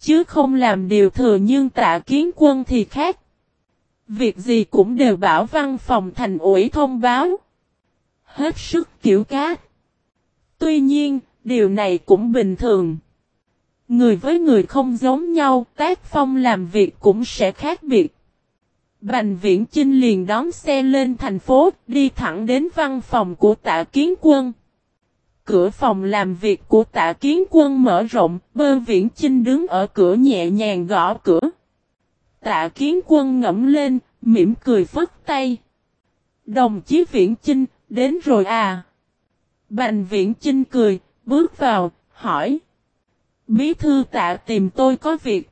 Chứ không làm điều thừa nhưng tạ kiến quân thì khác. Việc gì cũng đều bảo văn phòng thành ủy thông báo. Hết sức kiểu cá Tuy nhiên, điều này cũng bình thường. Người với người không giống nhau, tác phong làm việc cũng sẽ khác biệt. Bành viễn Chinh liền đón xe lên thành phố, đi thẳng đến văn phòng của tạ kiến quân. Cửa phòng làm việc của tạ kiến quân mở rộng, bơ viễn chinh đứng ở cửa nhẹ nhàng gõ cửa. Tạ kiến quân ngẫm lên, mỉm cười phất tay. Đồng chí Viễn Chinh, đến rồi à? Bành Viễn Chinh cười, bước vào, hỏi. Bí thư tạ tìm tôi có việc.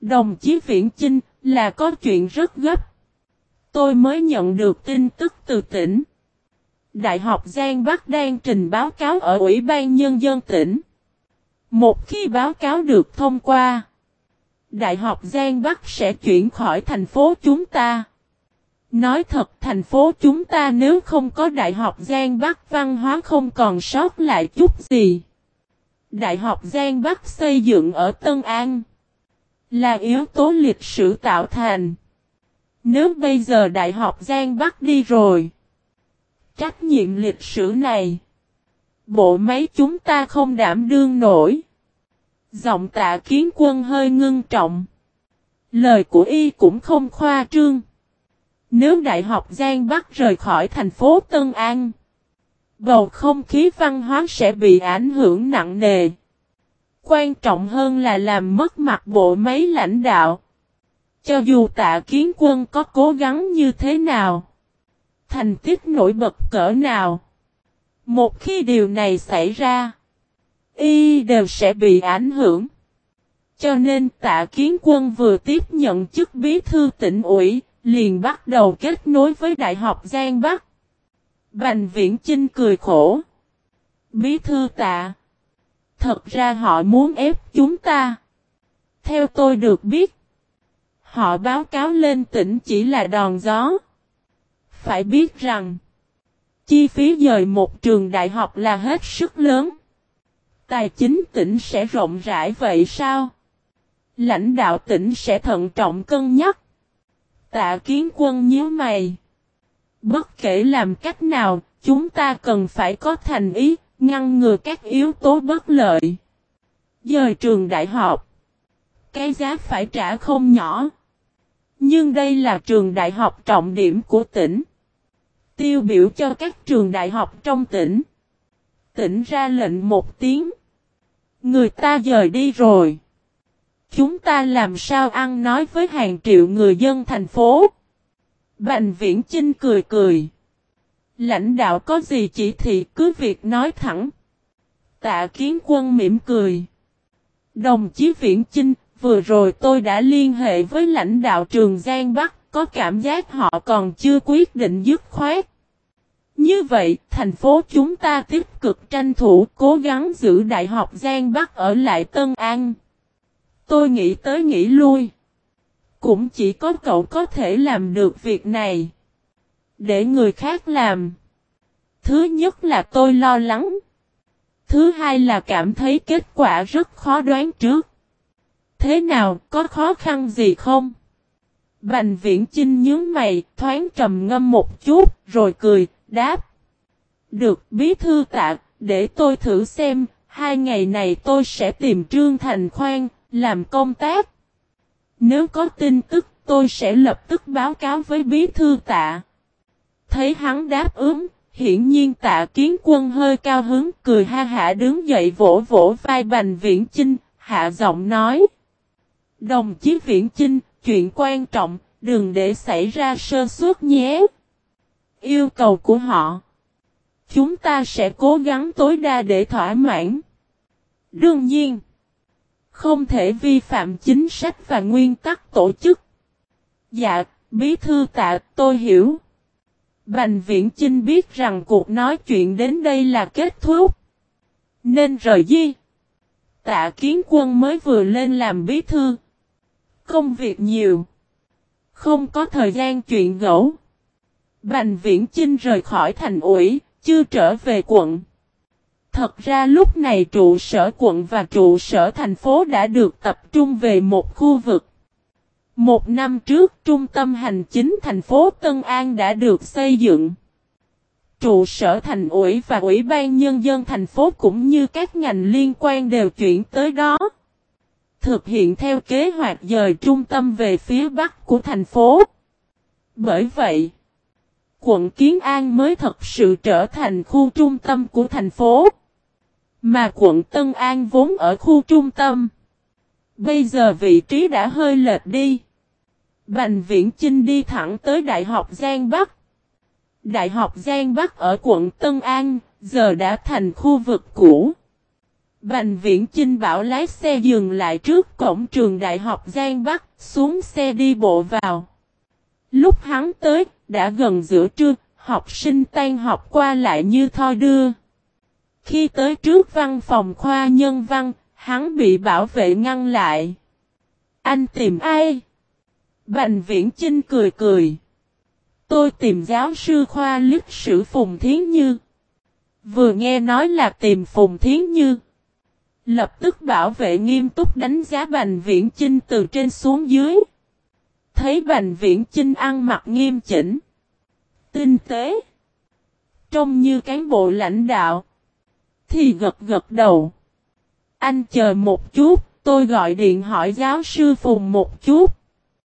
Đồng chí Viễn Chinh, là có chuyện rất gấp. Tôi mới nhận được tin tức từ tỉnh. Đại học Giang Bắc đang trình báo cáo ở Ủy ban Nhân dân tỉnh. Một khi báo cáo được thông qua, Đại học Giang Bắc sẽ chuyển khỏi thành phố chúng ta. Nói thật thành phố chúng ta nếu không có Đại học Giang Bắc văn hóa không còn sót lại chút gì. Đại học Giang Bắc xây dựng ở Tân An là yếu tố lịch sử tạo thành. Nếu bây giờ Đại học Giang Bắc đi rồi, trách nhiệm lịch sử này, bộ máy chúng ta không đảm đương nổi. Giọng tạ kiến quân hơi ngưng trọng. Lời của y cũng không khoa trương. Nếu Đại học Giang Bắc rời khỏi thành phố Tân An, bầu không khí văn hóa sẽ bị ảnh hưởng nặng nề. Quan trọng hơn là làm mất mặt bộ máy lãnh đạo. Cho dù tạ kiến quân có cố gắng như thế nào, thành tích nổi bật cỡ nào, một khi điều này xảy ra, y đều sẽ bị ảnh hưởng. Cho nên tạ kiến quân vừa tiếp nhận chức bí thư tỉnh ủy, liền bắt đầu kết nối với Đại học Giang Bắc. Bành viễn Chinh cười khổ. Bí thư tạ. Thật ra họ muốn ép chúng ta. Theo tôi được biết. Họ báo cáo lên tỉnh chỉ là đòn gió. Phải biết rằng. Chi phí dời một trường đại học là hết sức lớn. Tài chính tỉnh sẽ rộng rãi vậy sao? Lãnh đạo tỉnh sẽ thận trọng cân nhắc. Tạ kiến quân nhớ mày. Bất kể làm cách nào, chúng ta cần phải có thành ý, ngăn ngừa các yếu tố bất lợi. Dời trường đại học. Cái giá phải trả không nhỏ. Nhưng đây là trường đại học trọng điểm của tỉnh. Tiêu biểu cho các trường đại học trong tỉnh. Tỉnh ra lệnh một tiếng. Người ta dời đi rồi. Chúng ta làm sao ăn nói với hàng triệu người dân thành phố? Bành viễn Chinh cười cười. Lãnh đạo có gì chỉ thị cứ việc nói thẳng. Tạ kiến quân mỉm cười. Đồng chí Viễn Chinh, vừa rồi tôi đã liên hệ với lãnh đạo trường Giang Bắc, có cảm giác họ còn chưa quyết định dứt khoát. Như vậy, thành phố chúng ta tiếp cực tranh thủ cố gắng giữ Đại học Giang Bắc ở lại Tân An. Tôi nghĩ tới nghĩ lui. Cũng chỉ có cậu có thể làm được việc này. Để người khác làm. Thứ nhất là tôi lo lắng. Thứ hai là cảm thấy kết quả rất khó đoán trước. Thế nào, có khó khăn gì không? Bành viễn Trinh nhớ mày, thoáng trầm ngâm một chút, rồi cười, đáp. Được, bí thư tạ, để tôi thử xem, hai ngày này tôi sẽ tìm Trương Thành Khoan, làm công tác. Nếu có tin tức, tôi sẽ lập tức báo cáo với bí thư tạ. Thấy hắn đáp ứng, hiển nhiên tạ kiến quân hơi cao hứng cười ha hả đứng dậy vỗ vỗ vai bành viễn trinh hạ giọng nói. Đồng chí viễn chinh, chuyện quan trọng, đừng để xảy ra sơ suất nhé. Yêu cầu của họ. Chúng ta sẽ cố gắng tối đa để thỏa mãn. Đương nhiên. Không thể vi phạm chính sách và nguyên tắc tổ chức. Dạ, bí thư tạ, tôi hiểu. Bành viễn Chinh biết rằng cuộc nói chuyện đến đây là kết thúc. Nên rời di. Tạ kiến quân mới vừa lên làm bí thư. Công việc nhiều. Không có thời gian chuyện gẫu. Bành viễn Chinh rời khỏi thành ủy, chưa trở về quận. Thật ra lúc này trụ sở quận và trụ sở thành phố đã được tập trung về một khu vực. Một năm trước, trung tâm hành chính thành phố Tân An đã được xây dựng. Trụ sở thành ủy và ủy ban nhân dân thành phố cũng như các ngành liên quan đều chuyển tới đó. Thực hiện theo kế hoạch dời trung tâm về phía bắc của thành phố. Bởi vậy, quận Kiến An mới thật sự trở thành khu trung tâm của thành phố. Mà quận Tân An vốn ở khu trung tâm. Bây giờ vị trí đã hơi lệch đi. Bành Viễn Chinh đi thẳng tới Đại học Giang Bắc. Đại học Giang Bắc ở quận Tân An, giờ đã thành khu vực cũ. Bành viễn Chinh bảo lái xe dừng lại trước cổng trường Đại học Giang Bắc, xuống xe đi bộ vào. Lúc hắn tới, đã gần giữa trưa, học sinh tan học qua lại như thoi đưa. Khi tới trước văn phòng khoa nhân văn, hắn bị bảo vệ ngăn lại. Anh tìm ai? Bành viễn Chinh cười cười. Tôi tìm giáo sư khoa lịch sử Phùng Thiến Như. Vừa nghe nói là tìm Phùng Thiến Như. Lập tức bảo vệ nghiêm túc đánh giá Bành Viễn Chinh từ trên xuống dưới. Thấy Bành Viễn Chinh ăn mặc nghiêm chỉnh. Tinh tế. Trông như cán bộ lãnh đạo. Thì gật gật đầu. Anh chờ một chút, tôi gọi điện hỏi giáo sư Phùng một chút.